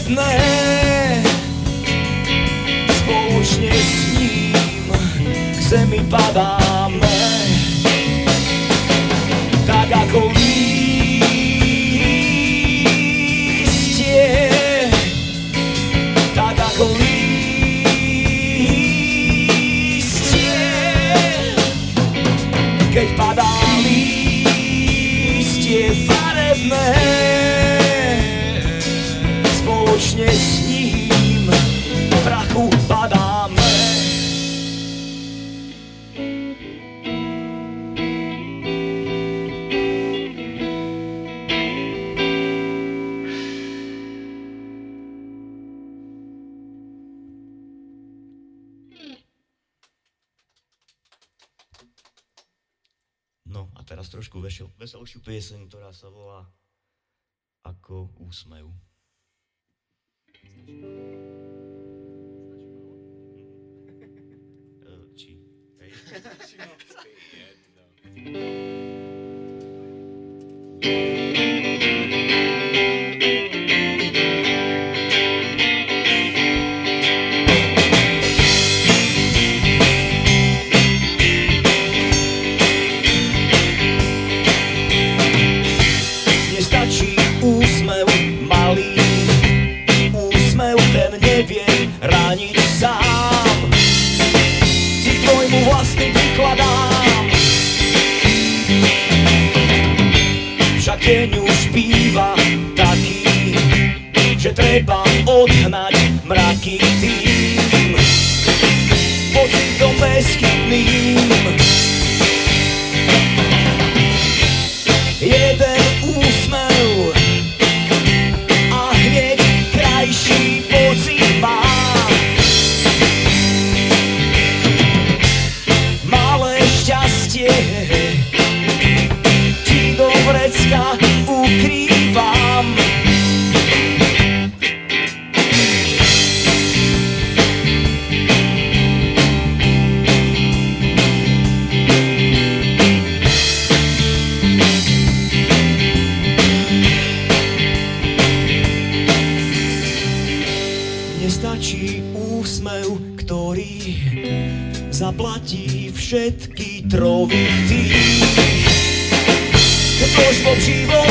No. pieseň, ktorá sa volá Ako úsmev. Či. Hej. Jedno. deň už býva taký, že treba Mitrovicí. Odlož obžívou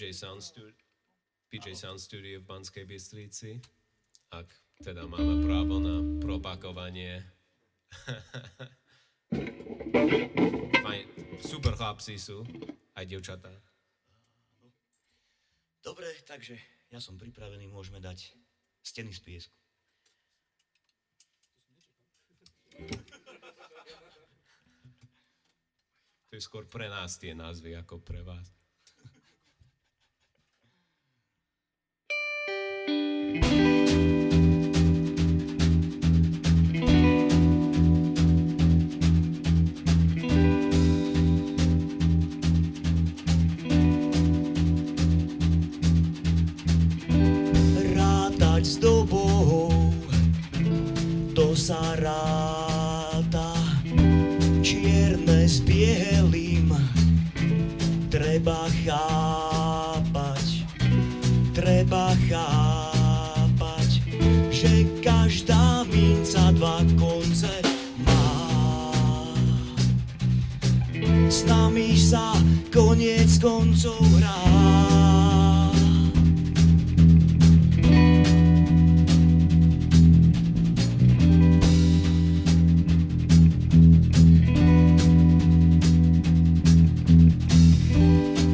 PJ Sound Studio, PJ Sound Studio v Banskej Bystrici, ak teda máme právo na propagovanie. Fajn, super chlapci sú, aj devčatá. Dobre, takže ja som pripravený, môžeme dať steny z piesku. To je skôr pre nás tie názvy ako pre vás. Rátať s dobou, to sa ráta, čierne s bielým, treba chápať. Koncov hrá.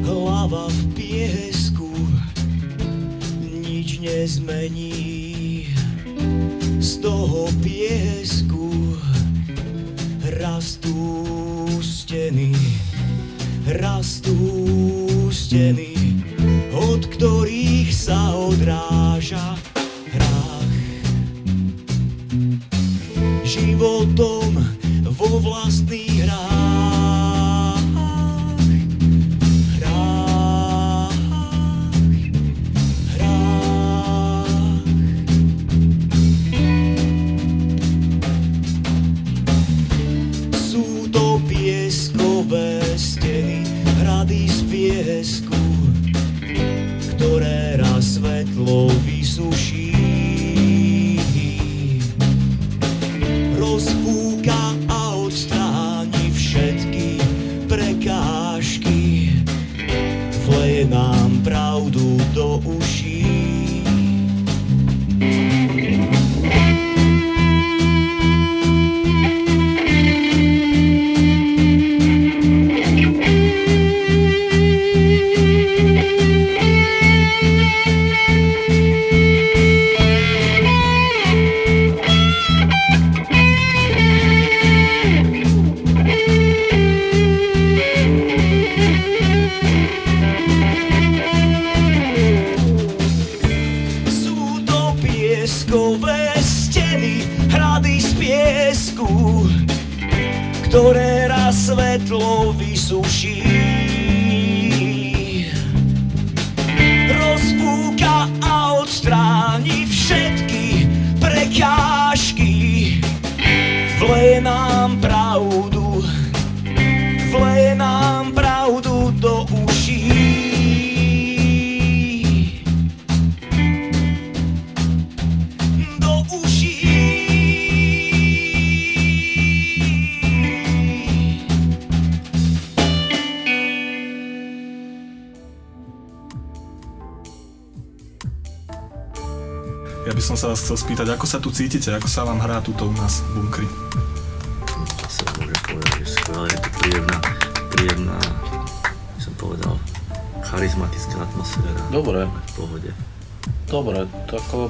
Hlava v piesku nič nezmení. Som sa vás chcel spýtať, ako sa tu cítite, ako sa vám hrá tuto u nás v bunkri? sa môže povedať, že skvelé, je to príjemná, príjemná, by som povedal, charizmatická atmosféra. Dobre. V pohode. Dobre, tak ako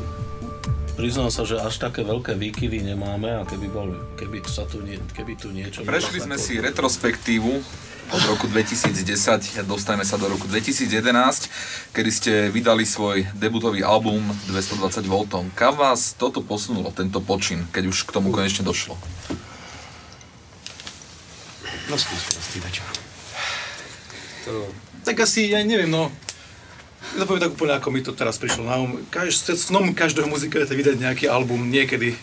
priznám sa, že až také veľké výkyvy nemáme a keby, bol, keby, sa tu, nie, keby tu niečo... Prešli sme si retrospektívu od roku 2010 a dostaneme sa do roku 2011, kedy ste vydali svoj debutový album 220 V. Kam vás toto posunulo, tento počin, keď už k tomu konečne došlo? No skús teraz ty dačo. To... Tak asi, ja neviem, no. Ja to poviem tak úplne, ako mi to teraz prišlo na um. Kaž, snom každého muzika je to vydať nejaký album niekedy.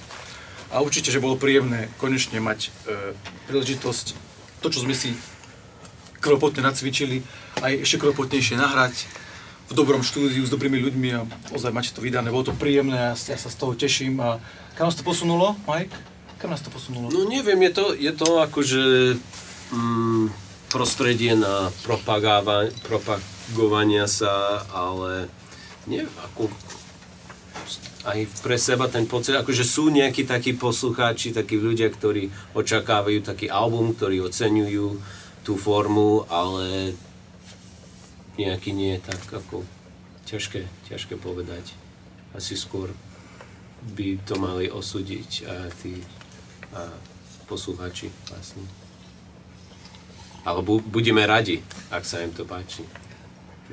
A určite, že bolo príjemné konečne mať e, príležitosť to, čo sme si kropotne nacvičili, aj ešte kropotnejšie nahrať v dobrom štúdiu s dobrými ľuďmi a ozaj mať to vydané. Bolo to príjemné a ja sa z toho teším. A kam nás to posunulo, Mike? Kam nás to posunulo? No neviem, je to, je to akože mm, prostredie na propagovania sa, ale nie, ako aj pre seba ten pocit, akože sú nejakí takí poslucháči, takí ľudia, ktorí očakávajú taký album, ktorí oceňujú tú formu, ale nejaký nie, tak ako ťažké, ťažké povedať. Asi skôr by to mali osúdiť a tí a poslucháči vlastne. Ale bu- budeme radi, ak sa im to páči.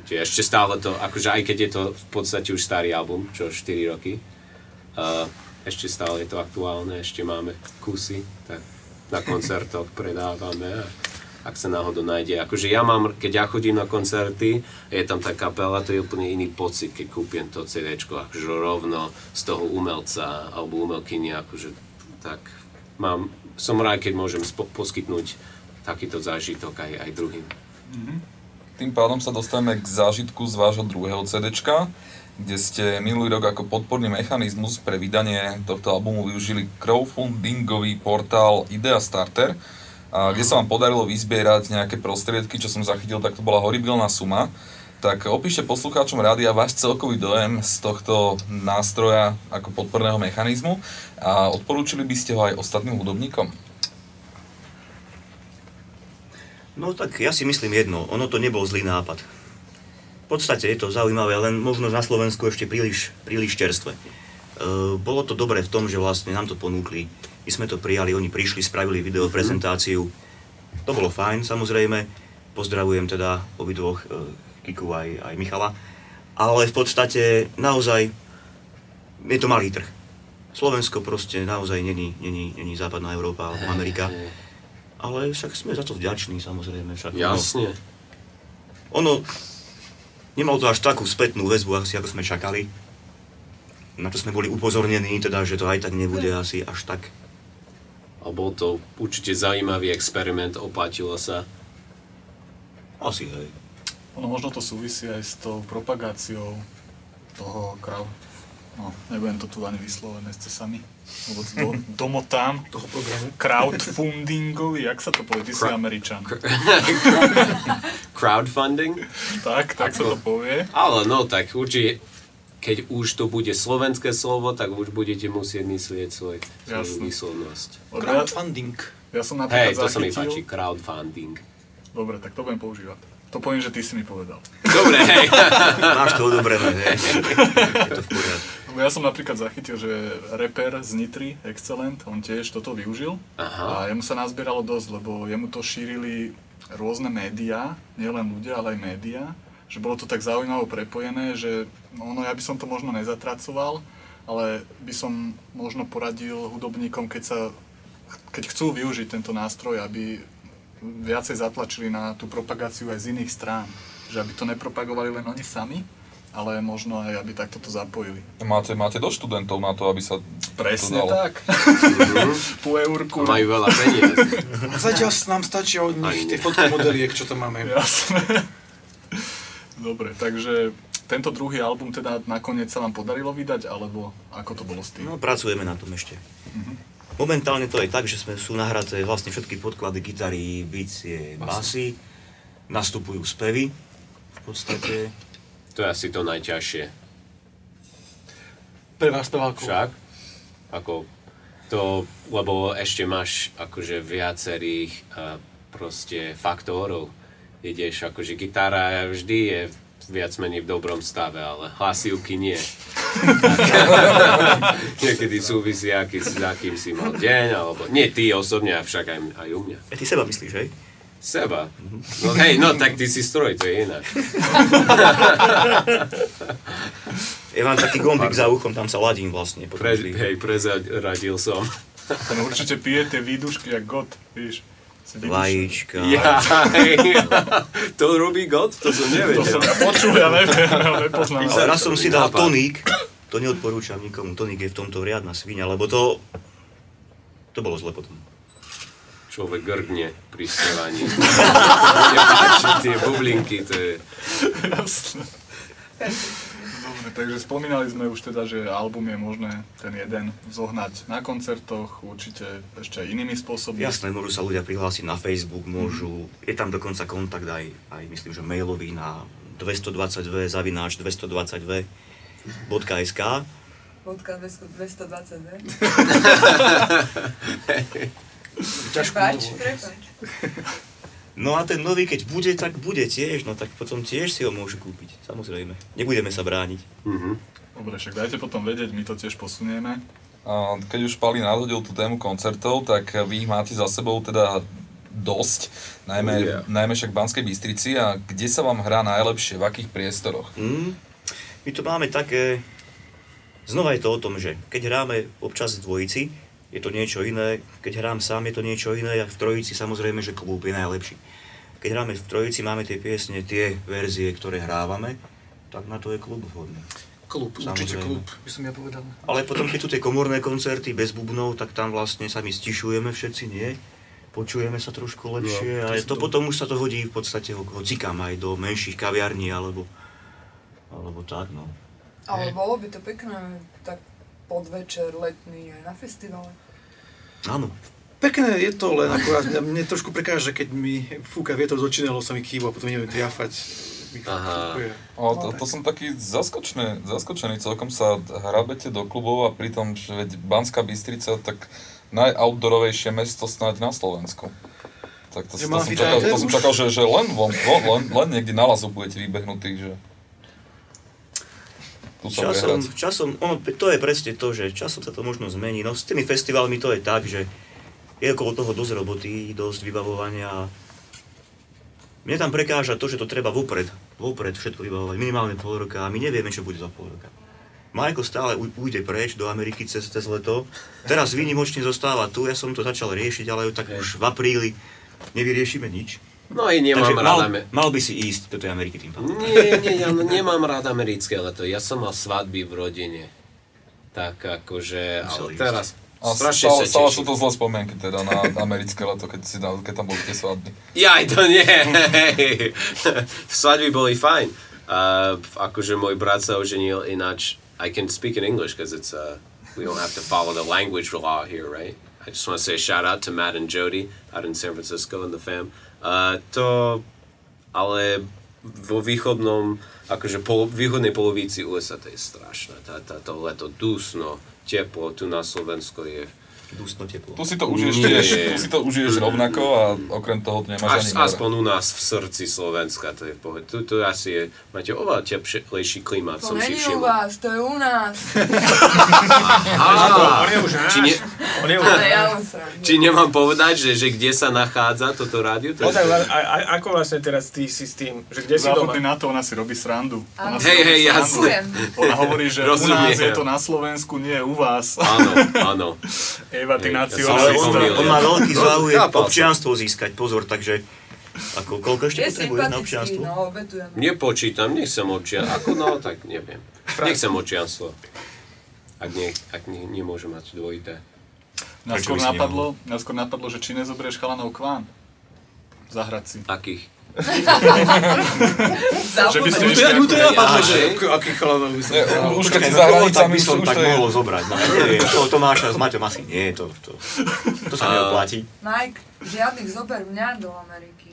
Čiže ešte stále to, akože aj keď je to v podstate už starý album, čo 4 roky, uh, ešte stále je to aktuálne, ešte máme kusy, tak na koncertoch predávame a ak sa náhodou nájde. Akože ja mám, keď ja chodím na koncerty, je tam tá kapela, to je úplne iný pocit, keď kúpim to CD, akože rovno z toho umelca alebo umelkyni, akože tak mám, som rád, keď môžem spo- poskytnúť takýto zážitok aj, aj druhým. Mhm. tým pádom sa dostaneme k zážitku z vášho druhého CDčka, kde ste minulý rok ako podporný mechanizmus pre vydanie tohto albumu využili crowdfundingový portál Idea Starter, a kde sa vám podarilo vyzbierať nejaké prostriedky, čo som zachytil, tak to bola horibilná suma. Tak opíšte poslucháčom rádia váš celkový dojem z tohto nástroja ako podporného mechanizmu a odporúčili by ste ho aj ostatným hudobníkom? No tak ja si myslím jedno, ono to nebol zlý nápad. V podstate je to zaujímavé, len možno na Slovensku ešte príliš, príliš čerstvé. E, bolo to dobré v tom, že vlastne nám to ponúkli. My sme to prijali, oni prišli, spravili video prezentáciu. To bolo fajn, samozrejme. Pozdravujem teda obidvoch, e, Kiku aj, aj Michala. Ale v podstate naozaj je to malý trh. Slovensko proste naozaj není, není, není západná Európa alebo Amerika. Ale však sme za to vďační, samozrejme. Však Jasne. Ono, ono, nemalo to až takú spätnú väzbu, asi ako sme čakali. Na to sme boli upozornení, teda, že to aj tak nebude asi až tak. A bol to určite zaujímavý experiment, oplatilo sa. Asi hej. Ono možno to súvisí aj s tou propagáciou toho crowd... No, nebudem to tu ani vyslovené, ste sami. Lebo to do, domotám. Toho programu. Crowdfundingový, jak sa to povie? Ty si Američan. Crowdfunding? Tak, tak sa to povie. Ale no, tak určite, keď už to bude slovenské slovo, tak už budete musieť myslieť svoj, svoju výslovnosť. Crowdfunding. Ja som Hej, napríklad to sa mi páči, crowdfunding. Dobre, tak to budem používať. To poviem, že ty si mi povedal. Dobre, hej. Máš to odobrené, hej. Je to v poriadku. Ja som napríklad zachytil, že reper z Nitry, Excellent, on tiež toto využil. Aha. A jemu sa nazbieralo dosť, lebo jemu to šírili rôzne médiá, nielen ľudia, ale aj médiá. Že bolo to tak zaujímavo prepojené, že no, ono, ja by som to možno nezatracoval, ale by som možno poradil hudobníkom, keď sa keď chcú využiť tento nástroj, aby viacej zatlačili na tú propagáciu aj z iných strán. Že aby to nepropagovali len oni sami, ale možno aj aby takto to zapojili. Máte, máte dosť študentov na to, aby sa Presne to dalo. tak. po eurku. Majú veľa peniaz. A zatiaľ nám stačia od nich tie fotky modeliek, čo tam máme. Jasné. Dobre, takže tento druhý album teda nakoniec sa vám podarilo vydať, alebo ako to bolo s tým? No, pracujeme na tom ešte. Momentálne to je tak, že sme, sú nahraté vlastne všetky podklady, gitary, bicie, basy, nastupujú spevy v podstate. To je asi to najťažšie. Pre vás spevákov. Však? Ako to, lebo ešte máš akože viacerých uh, proste faktorov. Ideš akože gitara vždy je viac menej v dobrom stave, ale hlasivky nie. Niekedy súvisí, aký, akým si mal deň, alebo nie ty osobne, avšak aj, aj u mňa. A ty seba myslíš, hej? Seba? No hej, no tak ty si stroj, to je inak. Ja mám taký gombik za uchom, tam sa ladím vlastne. Pre, hej, prezradil som. Ten určite pije tie výdušky jak God, víš. Vajíčka. Ja, to robí God? To som nevedel. To som ja počul, ja neviem, ja nepoznám. Ale raz som si dal toník, to neodporúčam nikomu, toník je v tomto riadna svinia, lebo to... To bolo zle potom. Človek grdne pri spievaní. Tie bublinky, to je... Jasné. Dobre, takže spomínali sme už teda, že album je možné ten jeden zohnať na koncertoch, určite ešte aj inými spôsobmi. Jasné, môžu sa ľudia prihlásiť na Facebook, môžu, je tam dokonca kontakt aj, aj myslím, že mailový na 222 zavináč 222 .sk Vodka 220, ne? Ťažko Prepač, prepač. No a ten nový, keď bude, tak bude tiež, no tak potom tiež si ho môžu kúpiť, samozrejme. Nebudeme sa brániť. Mhm. Dobre, však dajte potom vedieť, my to tiež posunieme. A Keď už Pali nadhodil tú tému koncertov, tak vy ich máte za sebou teda dosť, najmä, Oh, yeah. najmä však v Banskej Bystrici a kde sa vám hrá najlepšie, v akých priestoroch? Mm. My to máme také... Znova je to o tom, že keď hráme občas v dvojici, je to niečo iné, keď hrám sám, je to niečo iné a v trojici samozrejme, že klub je najlepší. Keď hráme v trojici, máme tie piesne, tie verzie, ktoré hrávame, tak na to je klub vhodný. Klub, určite Samozrejme. klub, by som ja povedal. Ale potom, keď sú tie komorné koncerty bez bubnov, tak tam vlastne sa my stišujeme všetci, nie? počujeme sa trošku lepšie No, a to to potom už sa to hodí v podstate ho- hocikam aj do menších kaviarní alebo, alebo tak, no. Ale bolo by to pekné, tak podvečer letný aj na festivale. Áno. Pekné je to, len akurát mňa, mne trošku prekáže, keď mi fúka vietor z očinelo, sa mi kýva a potom neviem triafať. Aha. O, to, to som taký zaskočený, zaskočený, celkom sa hrabete do klubov a pritom, že veď Banská Bystrica, tak najoutdoorovejšie mesto snáď na Slovensku. Tak to, to, som čakal, to som čakal, že, že len, von, von, len, len niekde na lazu budete vybehnutí, že Časom, hrať. časom, ono, to je presne to, že časom sa to možno zmení. No s tými festivalmi to je tak, že je okolo toho dosť roboty, dosť vybavovania. Mne tam prekáža to, že to treba vopred, vopred všetko vybavovať, minimálne pol roka a my nevieme, čo bude za pol roka. Majko stále ujde preč do Ameriky cez, cez leto, teraz výnimočne zostáva tu, ja som to začal riešiť, ale tak už v apríli nevyriešime nič. No i nemám Takže rád mal, Ame- mal by si ísť do tej Ameriky tým pádom. Nie, nie, ja nemám rád americké leto. Ja som mal svadby v rodine. Tak akože, ale teraz A strašne stalo, sa stalo sú to zlé spomienky teda na americké leto, keď, si, keď tam boli tie svadby. Jaj, to nie. Svadby boli fajn. Uh, akože môj brat sa oženil ináč. I can speak in English because it's uh, we don't have to follow the language law here, right? I just want to say a shout out to Matt and Jody out in San Francisco and the fam. To, ale vo východnom, akože pol, východnej polovici USA to je strašné. Tá, tá, to leto dusno, teplo, tu na Slovensko je Dusno teplo. Tu si to užiješ Nie. tiež, tu si to užiješ rovnako a okrem toho nemáš Až, ani aspoň u nás v srdci Slovenska, to je v pohode. Tu, tu asi je, máte oveľa teplejší klímat, To som si není u všimol. vás, to je u nás. Aha, On je už náš. či, ne, On je už Ale ja či nemám povedať, že, že kde sa nachádza toto rádio? To Ozaj, a, a, ako vlastne teraz ty si s tým, že kde si doma? Závodný na to, ona si robí srandu. Ona Hej, hej, jasne. Ona hovorí, že u Rozumiem. nás je to na Slovensku, nie u vás. Áno, áno. Eva, ty Hej, ja Ale on, on má veľký No, záujem občianstvo získať, pozor, takže ako, koľko ešte Je potrebuje na občianstvo? no, obetujem. Nepočítam, nechcem občian, ako no, tak neviem. Nechcem občianstvo. Ak, nie, ak nie, nemôžem mať dvojité. Nás skôr napadlo, napadlo, že či nezoberieš chalanov k vám. Zahrať si. Akých? Že by ste No to ja mu to ako- nenapadlo, Ja, že aký chalanov by som už keď si za no, hranicami, tak by už, som už tak to mohol zobrať. No, to Tomáša s Maťom asi nie, to, to, to sa neoplatí. Mike, žiadnych zober mňa do Ameriky.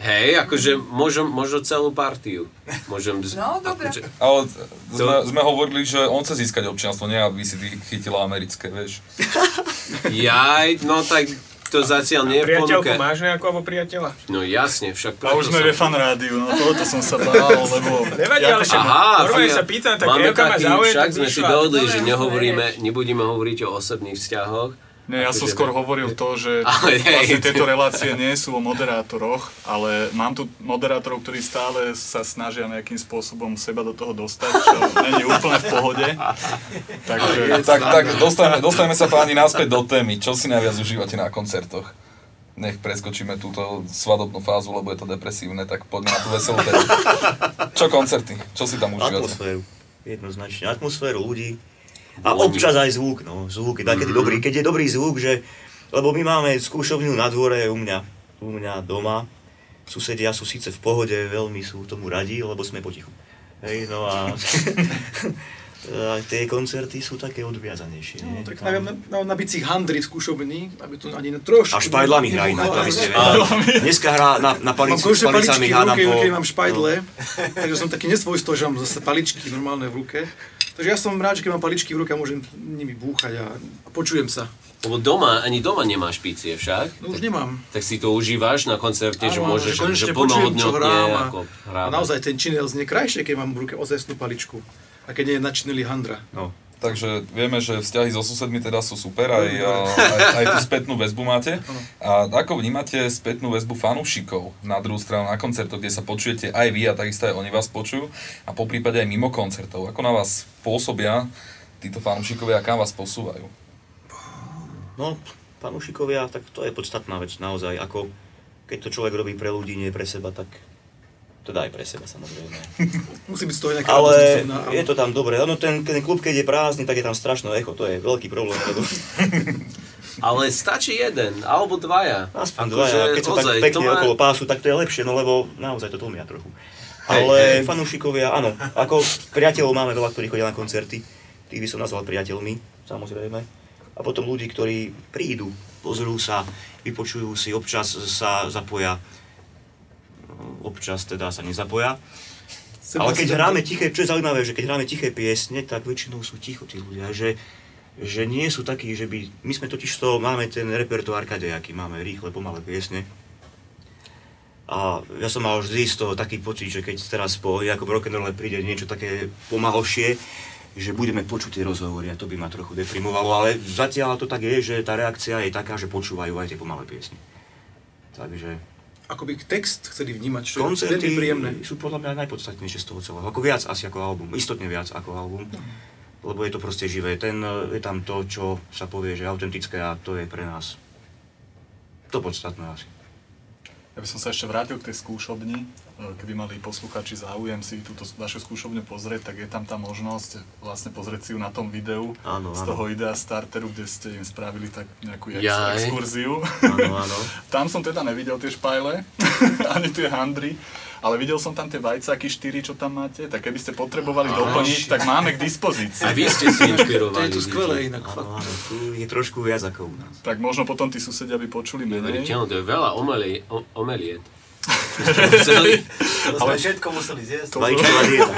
Hej, akože môžem, možno celú partiu. Môžem... z- No, dobre. akože- Ale sme, sme hovorili, že on chce získať občianstvo, nie aby si chytila americké, vieš. Jaj, no tak to zatiaľ nie je v ponuke. máš nejakú alebo priateľa? No jasne, však A už sme ve fan rádiu, no tohoto som sa bál, lebo... Nevadí, ale však Aha, normálne sa pýtam, tak máme Evka má taký, záujem, však sme si dohodli, že nehovoríme, nebudeme hovoriť o osobných vzťahoch. Nie, ja som skôr hovoril to, že Ale vlastne tieto relácie nie sú o moderátoroch, ale mám tu moderátorov, ktorí stále sa snažia nejakým spôsobom seba do toho dostať, čo není úplne v pohode. Takže Tak, tak dostaneme, dostaneme sa páni naspäť do témy. Čo si najviac užívate na koncertoch? Nech preskočíme túto svadobnú fázu, lebo je to depresívne, tak poďme na tú veselú tému. Čo koncerty? Čo si tam užívate? Atmosféru. Jednoznačne. Atmosféru ľudí. A občas aj zvuk, no. Zvuk je takedy dobrý. Keď je dobrý zvuk, že... Lebo my máme skúšovňu na dvore u mňa, u mňa doma. Susedia sú síce v pohode, veľmi sú tomu radi, lebo sme potichu. Hej, no a... a tie koncerty sú také odviazanejšie. No, tak na, na, na bicích handry v skúšobni, aby to ani trošku... A špajdlami na to, aby ste. Dneska hrá na, na palici, s palicami ruke, po... mám špajdle, takže som taký nesvojstvo, že mám zase paličky normálne v ruke. Takže ja som rád, že keď mám paličky v ruke a môžem nimi búchať a, a počujem sa. Lebo doma, ani doma nemáš picie však. No už nemám. Tak si to užívaš na koncerte, že Áno, môžeš, že, konečne že počujem, čo plnohodnotne hrám a, ako a hrávať. naozaj ten činel znie krajšie, keď mám v ruke ozajstnú paličku. A keď nie je načinelý handra. No. Takže vieme, že vzťahy so susedmi teda sú super, aj, aj, aj tú spätnú väzbu máte. A ako vnímate spätnú väzbu fanúšikov na druhú stranu na koncertoch, kde sa počujete aj vy a takisto aj oni vás počujú a po prípade aj mimo koncertov. Ako na vás pôsobia títo fanúšikovia a kam vás posúvajú? No, fanúšikovia, tak to je podstatná vec naozaj. Ako keď to človek robí pre ľudí, nie pre seba, tak teda aj pre seba samozrejme. Musí byť z toho nejaká Ale osobná, áno. je to tam dobre. Ono ten, ten klub, keď je prázdny, tak je tam strašné echo. To je veľký problém. Ale stačí jeden, alebo dvaja. Aspoň Akože dvaja, keď sa tak pekne to má- okolo pásu, tak to je lepšie, no lebo naozaj to tlmia trochu. Ale fanúšikovia, áno, ako priateľov máme veľa, ktorí chodia na koncerty, tých by som nazval priateľmi, samozrejme. A potom ľudí, ktorí prídu, pozrú sa, vypočujú si, občas sa zapoja, občas teda sa nezapoja. Ale keď hráme tiché, čo je zaujímavé, že keď hráme tiché piesne, tak väčšinou sú ticho tí ľudia, že, že nie sú takí, že by... My sme totiž to, máme ten repertoár kadejaký, máme rýchle, pomalé piesne. A ja som mal vždy z toho taký pocit, že keď teraz po nejakom rock'n'rolle príde niečo také pomalšie, že budeme počuť tie rozhovory a to by ma trochu deprimovalo, ale zatiaľ to tak je, že tá reakcia je taká, že počúvajú aj tie pomalé piesne. Takže Akoby text chceli vnímať, čo je koncerty veľmi príjemné. sú podľa mňa najpodstatnejšie z toho celého. Ako viac asi ako album, istotne viac ako album. Lebo je to proste živé. Ten, je tam to, čo sa povie, že je autentické a to je pre nás to podstatné asi. Ja by som sa ešte vrátil k tej skúšobni. Keby mali posluchači záujem si túto vašu skúšobňu pozrieť, tak je tam tá možnosť vlastne pozrieť si ju na tom videu Áno, z áno. toho idea starteru, kde ste im spravili tak nejakú Jaj. exkurziu. Áno, áno. tam som teda nevidel tie špajle, ani tie handry, ale videl som tam tie vajcaky 4, čo tam máte, tak keby ste potrebovali doplniť, tak máme k dispozícii. A vy ste si inšpirovali. To je tu skvelé inak. Áno, áno, tu je trošku viac ako u nás. Tak možno potom tí susedia by počuli menej. Neuveriteľné, to je veľa omelie, omeliet. Ale všetko museli zjesť. Vajíčková dieta.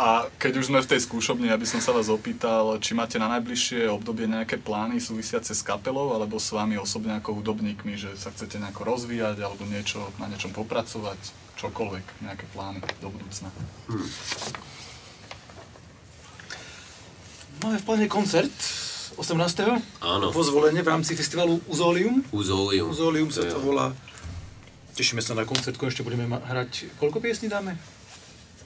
A keď už sme v tej skúšobni, ja by som sa vás opýtal, či máte na najbližšie obdobie nejaké plány súvisiace s kapelou, alebo s vami osobne ako hudobníkmi, že sa chcete nejako rozvíjať, alebo niečo, na niečom popracovať, čokoľvek, nejaké plány do budúcna. Máme v pláne koncert 18. Áno. Vo zvolenie v rámci festivalu Uzolium. Uzolium. Uzolium sa To to volá. Tešíme sa na koncert, konečne budeme hrať. Koľko piesní dáme?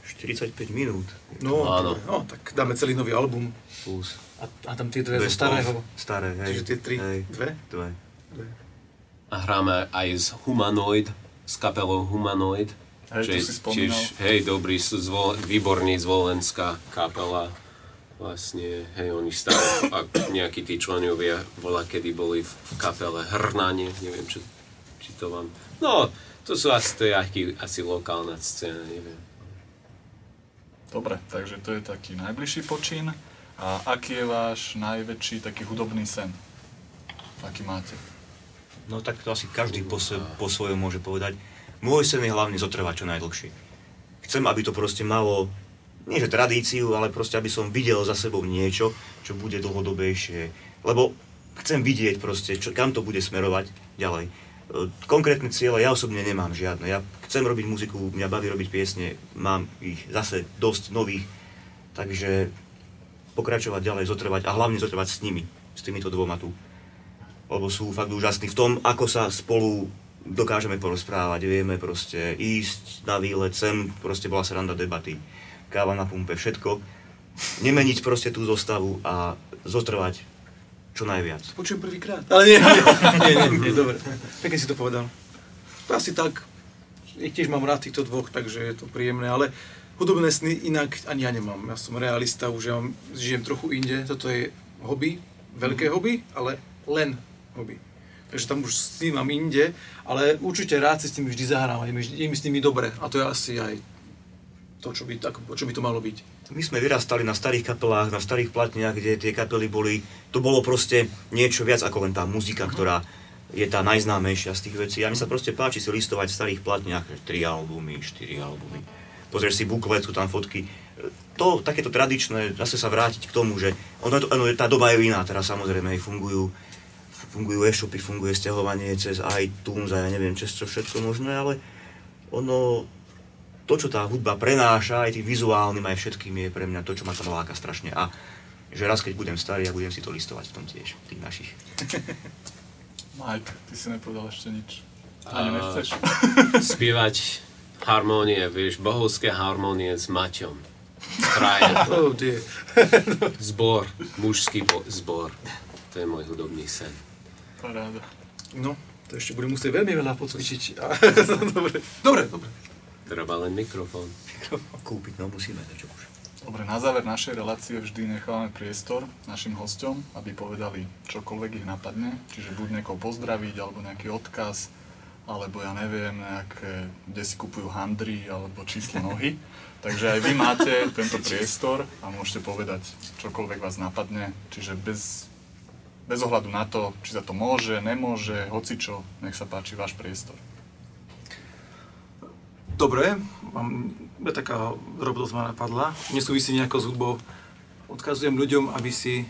45 minút. No, Áno. no, tak dáme celý nový album. Plus. A, a tam tie dve Dve zo starého. Staré, hej. Čiže tie tri, Hej. dve? Dve. A hráme aj s Humanoid, s kapelou Humanoid. Hej, tu je si spomínal. tiež, hej, dobrý, sú zvol, výborný zvolenská kapela. Vlastne, hej, oni stále, ak nejakí tí členovia vola, kedy boli v, v kapele Hrnanie, neviem, čo, či to vám... No, to sú asi, to je aký, asi lokálna scéna, neviem. Dobre, takže to je taký najbližší počin. A aký je váš najväčší taký hudobný sen? Aký máte? No tak to asi každý po, se, po svojom môže povedať. Môj sen je hlavne zotrvať čo najdlhšie. Chcem, aby to proste malo, nie že tradíciu, ale proste, aby som videl za sebou niečo, čo bude dlhodobejšie. Lebo chcem vidieť proste, čo, kam to bude smerovať ďalej. E, Konkrétne ciele ja osobne nemám žiadne. Ja chcem robiť muziku, mňa baví robiť piesne, mám ich zase dosť nových, takže pokračovať ďalej, zotrvať a hlavne zotrvať s nimi, s týmito dvoma tu lebo sú fakt úžasní v tom, ako sa spolu dokážeme porozprávať, vieme proste ísť na výlet sem, proste bola sranda debaty, káva na pumpe, všetko. Nemeniť proste tú zostavu a zotrvať čo najviac. Počujem prvýkrát. Ale nie, nie, nie, nie, dobre. Pekne si to povedal. Asi tak. Ja tiež mám rád týchto dvoch, takže je to príjemné, ale hudobné sny inak ani ja nemám. Ja som realista, už ja žijem trochu inde. Toto je hobby, veľké hobby, ale len hobby. Takže tam už s tým mám inde, ale určite rád si s tým vždy zahrám, je mi, je mi s nimi dobre. A to je asi aj to, čo by, tak, čo by to malo byť. My sme vyrastali na starých kapelách, na starých platniach, kde tie kapely boli, to bolo proste niečo viac ako len tá muzika, ktorá je tá najznámejšia z tých vecí. A mi sa proste páči si listovať v starých platniach, tri albumy, štyri albumy. Pozrieš si buklet, sú tam fotky. To, takéto tradičné, zase sa vrátiť k tomu, že ono, ono, tá doba je iná, teraz samozrejme aj fungujú fungujú e-shopy, funguje stiahovanie cez iTunes a ja neviem, čo, čo všetko možné, ale ono, to, čo tá hudba prenáša, aj tým vizuálnym, aj všetkým, je pre mňa to, čo ma tam láka strašne. A že raz, keď budem starý, ja budem si to listovať v tom tiež, tých našich. Mike, ty si nepovedal ešte nič. Ani A- nechceš? Spievať harmónie, vieš, bohovské harmónie s Maťom. Traja. Oh dear. Zbor, mužský bo- zbor. To je môj hudobný sen. Paráda. No, to ešte budem musieť veľmi veľa pocvičiť. dobre, dobre, dobre. Treba len mikrofón. Kúpiť, no musíme to čo už. Dobre, na záver našej relácie vždy nechávame priestor našim hosťom, aby povedali čokoľvek ich napadne, čiže buď niekoho pozdraviť, alebo nejaký odkaz, alebo ja neviem, nejaké, kde si kupujú handry, alebo číslo nohy. Takže aj vy máte tento priestor a môžete povedať čokoľvek vás napadne, čiže bez, bez ohľadu na to, či sa to môže, nemôže, hocičo, nech sa páči váš priestor. Dobre, mám, taká drobnosť ma napadla. Nesúvisí nejako s hudbou. Odkazujem ľuďom, aby si,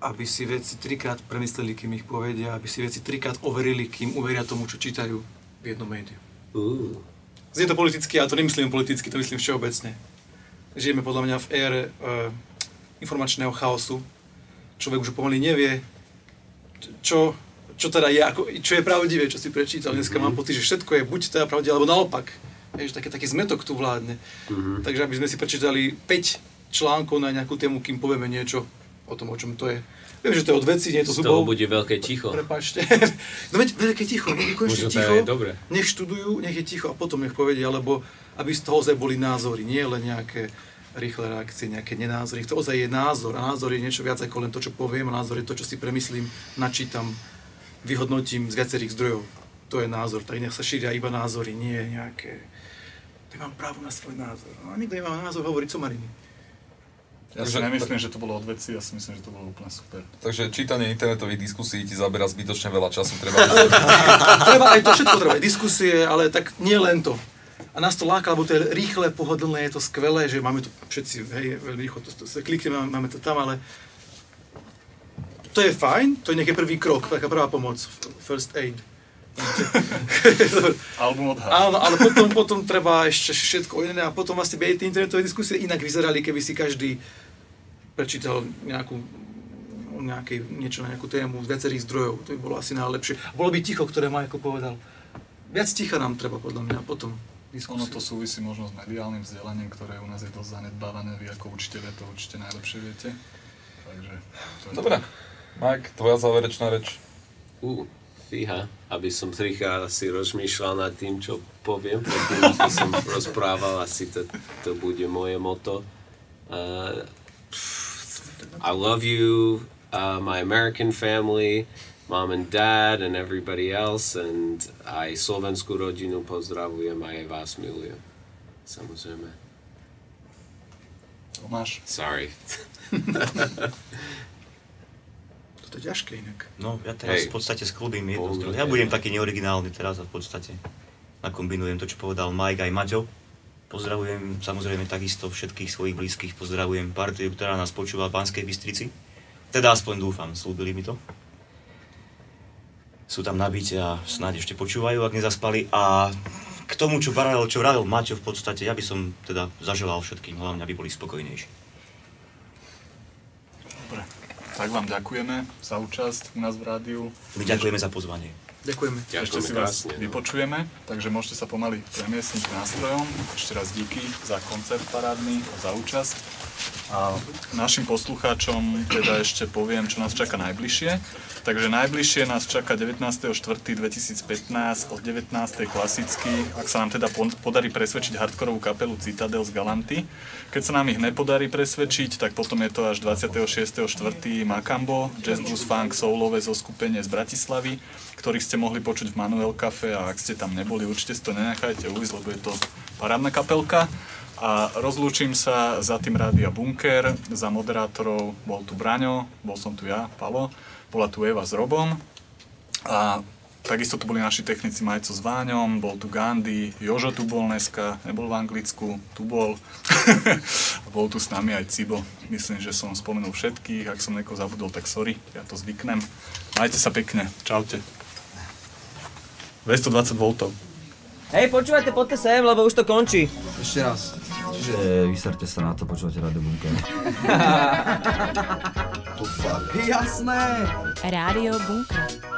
aby si veci trikrát premysleli, kým ich povedia, aby si veci trikrát overili, kým uveria tomu, čo čítajú v jednom médiu. Uh. Znie to politicky, ale to nemyslím politicky, to myslím všeobecne. Žijeme podľa mňa v ére e, informačného chaosu. Človek už pomaly nevie, čo, čo teda je, ako, čo je pravdivé, čo si prečítal. Dneska mám pocit, že všetko je buď teda pravdivé, alebo naopak. Vieš, taký, taký zmetok tu vládne. Mhm. Takže aby sme si prečítali 5 článkov na nejakú tému, kým povieme niečo o tom, o čom to je. Viem, že to je od veci, nie je to Z toho bude veľké ticho. Prepačte. no veď veľké ticho, nech je konečne ticho. je dobre. Nech študujú, nech je ticho a potom nech povedia, lebo aby z toho ozaj boli názory, nie len nejaké rýchle reakcie, nejaké nenázory. To ozaj je názor a názor je niečo viac ako len to, čo poviem a názor je to, čo si premyslím, načítam, vyhodnotím z viacerých zdrojov. To je názor, tak nech sa šíria iba názory, nie nejaké... Nemám právo na svoj názor. A nikto nemá názor hovoriť somariny. Ja si nemyslím, že to bolo od veci, ja si myslím, že to bolo úplne super. Takže čítanie internetových diskusí ti zabera zbytočne veľa času, treba... treba aj to všetko treba, aj diskusie, ale tak nie len to. A nás to láka, lebo to je rýchle, pohodlné, je to skvelé, že máme to všetci, hej, veľmi rýchlo to, to sa klikneme, máme to tam, ale to je fajn, to je nejaký prvý krok, taká prvá pomoc, first aid. Album odhad. Áno, ale potom, potom treba ešte všetko iné a potom vlastne by aj tie internetové diskusie inak vyzerali, keby si každý prečítal nejakú nejaké, niečo na nejakú tému z viacerých zdrojov, to by bolo asi najlepšie. Bolo by ticho, ktoré Majko povedal. Viac ticha nám treba podľa mňa potom. Ono to súvisí možno s mediálnym vzdelaním, ktoré u nás je dosť zanedbávané. Vy ako učiteľe to určite najlepšie viete. Takže to je Dobre. Mike, tvoja záverečná reč. Uh, fíha, aby som trikrát asi rozmýšľal nad tým, čo poviem, predtým som rozprával, asi to, to bude moje moto. Uh, I love you, uh, my American family, mom and dad and everybody else, and aj slovenskú rodinu pozdravujem, aj vás milujem. Samozrejme. Tomáš. Sorry. To je ťažké inak. No, ja teraz Hej. v podstate sklubím jedno z Ja budem taký neoriginálny teraz a v podstate nakombinujem to, čo povedal Mike aj Maťo. Pozdravujem samozrejme takisto všetkých svojich blízkych, pozdravujem partiu, ktorá nás počúva v Banskej Bystrici. Teda aspoň dúfam, slúbili mi to. Sú tam nabite a snáď ešte počúvajú, ak nezaspali. A k tomu, čo vravil, čo vravil Maťo v podstate, ja by som teda zaželal všetkým, hlavne aby boli spokojnejší. Dobre. Tak vám ďakujeme za účasť u nás v rádiu. My ďakujeme za pozvanie. Ďakujeme. Ešte si vás vypočujeme, takže môžete sa pomaly premiesniť k nástrojom. Ešte raz díky za koncert parádny, za účasť. A našim poslucháčom teda ešte poviem, čo nás čaká najbližšie. Takže najbližšie nás čaká 19.4.2015 od 19. klasicky, ak sa nám teda podarí presvedčiť hardkorovú kapelu Citadel z Galanty. Keď sa nám ich nepodarí presvedčiť, tak potom je to až 26.4. Makambo, jazz blues funk soulové zoskupenie z Bratislavy, ktorých ste mohli počuť v Manuel Cafe a ak ste tam neboli, určite si to nenechajte ujsť, lebo je to parádna kapelka. A rozlúčim sa za tým Rádia Bunker, za moderátorov bol tu Braňo, bol som tu ja, Palo, bola tu Eva s Robom a takisto tu boli naši technici Majco s Váňom, bol tu Gandhi, Jožo tu bol dneska, nebol v Anglicku, tu bol a bol tu s nami aj Cibo. Myslím, že som spomenul všetkých, ak som niekoho zabudol, tak sorry, ja to zvyknem. Majte sa pekne, čaute. 220 V. Hej, počúvajte, poďte sem, lebo už to končí. Ešte raz. Čiže vyserte sa na to, počúvate Radio Bunker. to fakt. Jasné. Rádio Bunker.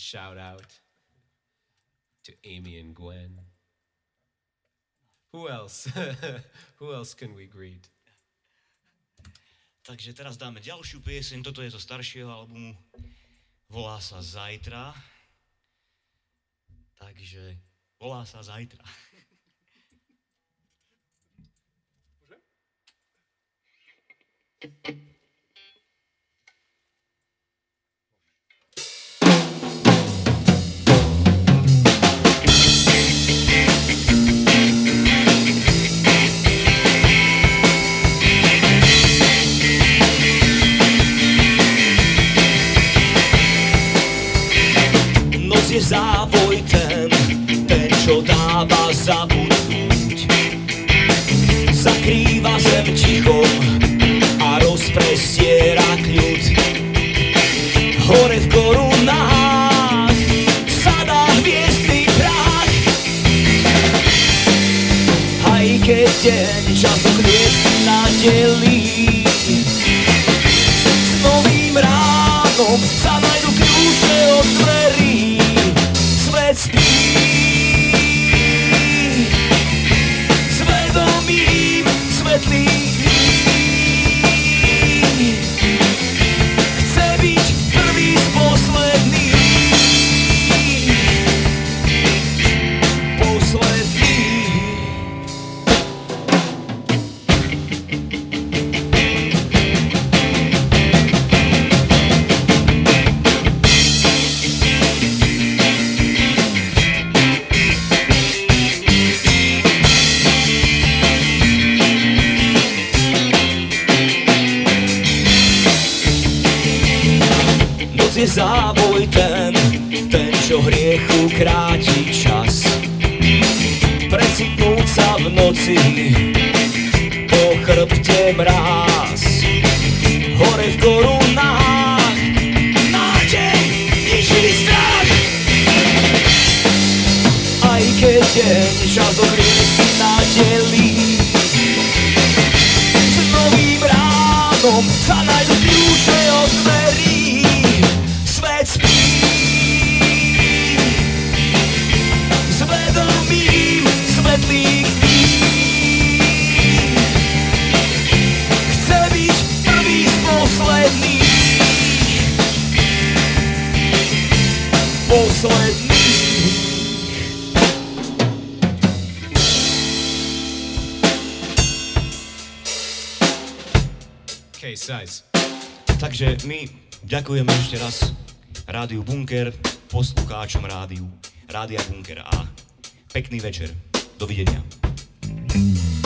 Shout out to Amy and Gwen. Who else? Who else can we greet? Takže teraz dáme ďalšiu pieseň, toto je zo staršieho albumu, volá sa Zajtra. Takže volá sa Zajtra. Noc záboj ten, ten, čo dáva zabudnúť. Závoj ten, ten, čo hriechu kráti čas. Precitnúť sa v noci, po chrbte mráz. Hore v korunách, nádej, ničí strach. Aj keď deň čas do hriechy nadelí, s novým ránom sa posledných K-Size. Takže my ďakujeme ešte raz Rádiu Bunker, poslucháčom rádiu, Rádia Bunker a pekný večer. Dovidenia. thank you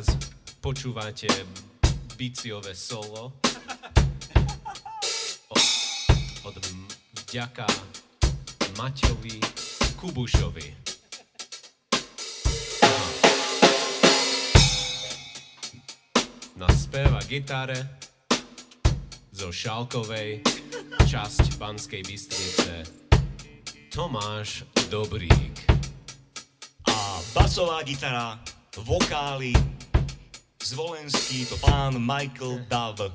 Teraz počúvate biciové solo od, od vďaka Maťovi Kubušovi. Naspieva gitare zo Šalkovej, časť Banskej Bystrice, Tomáš Dobrík. A basová gitara, vokály Zvolenský to pán Michael Dava.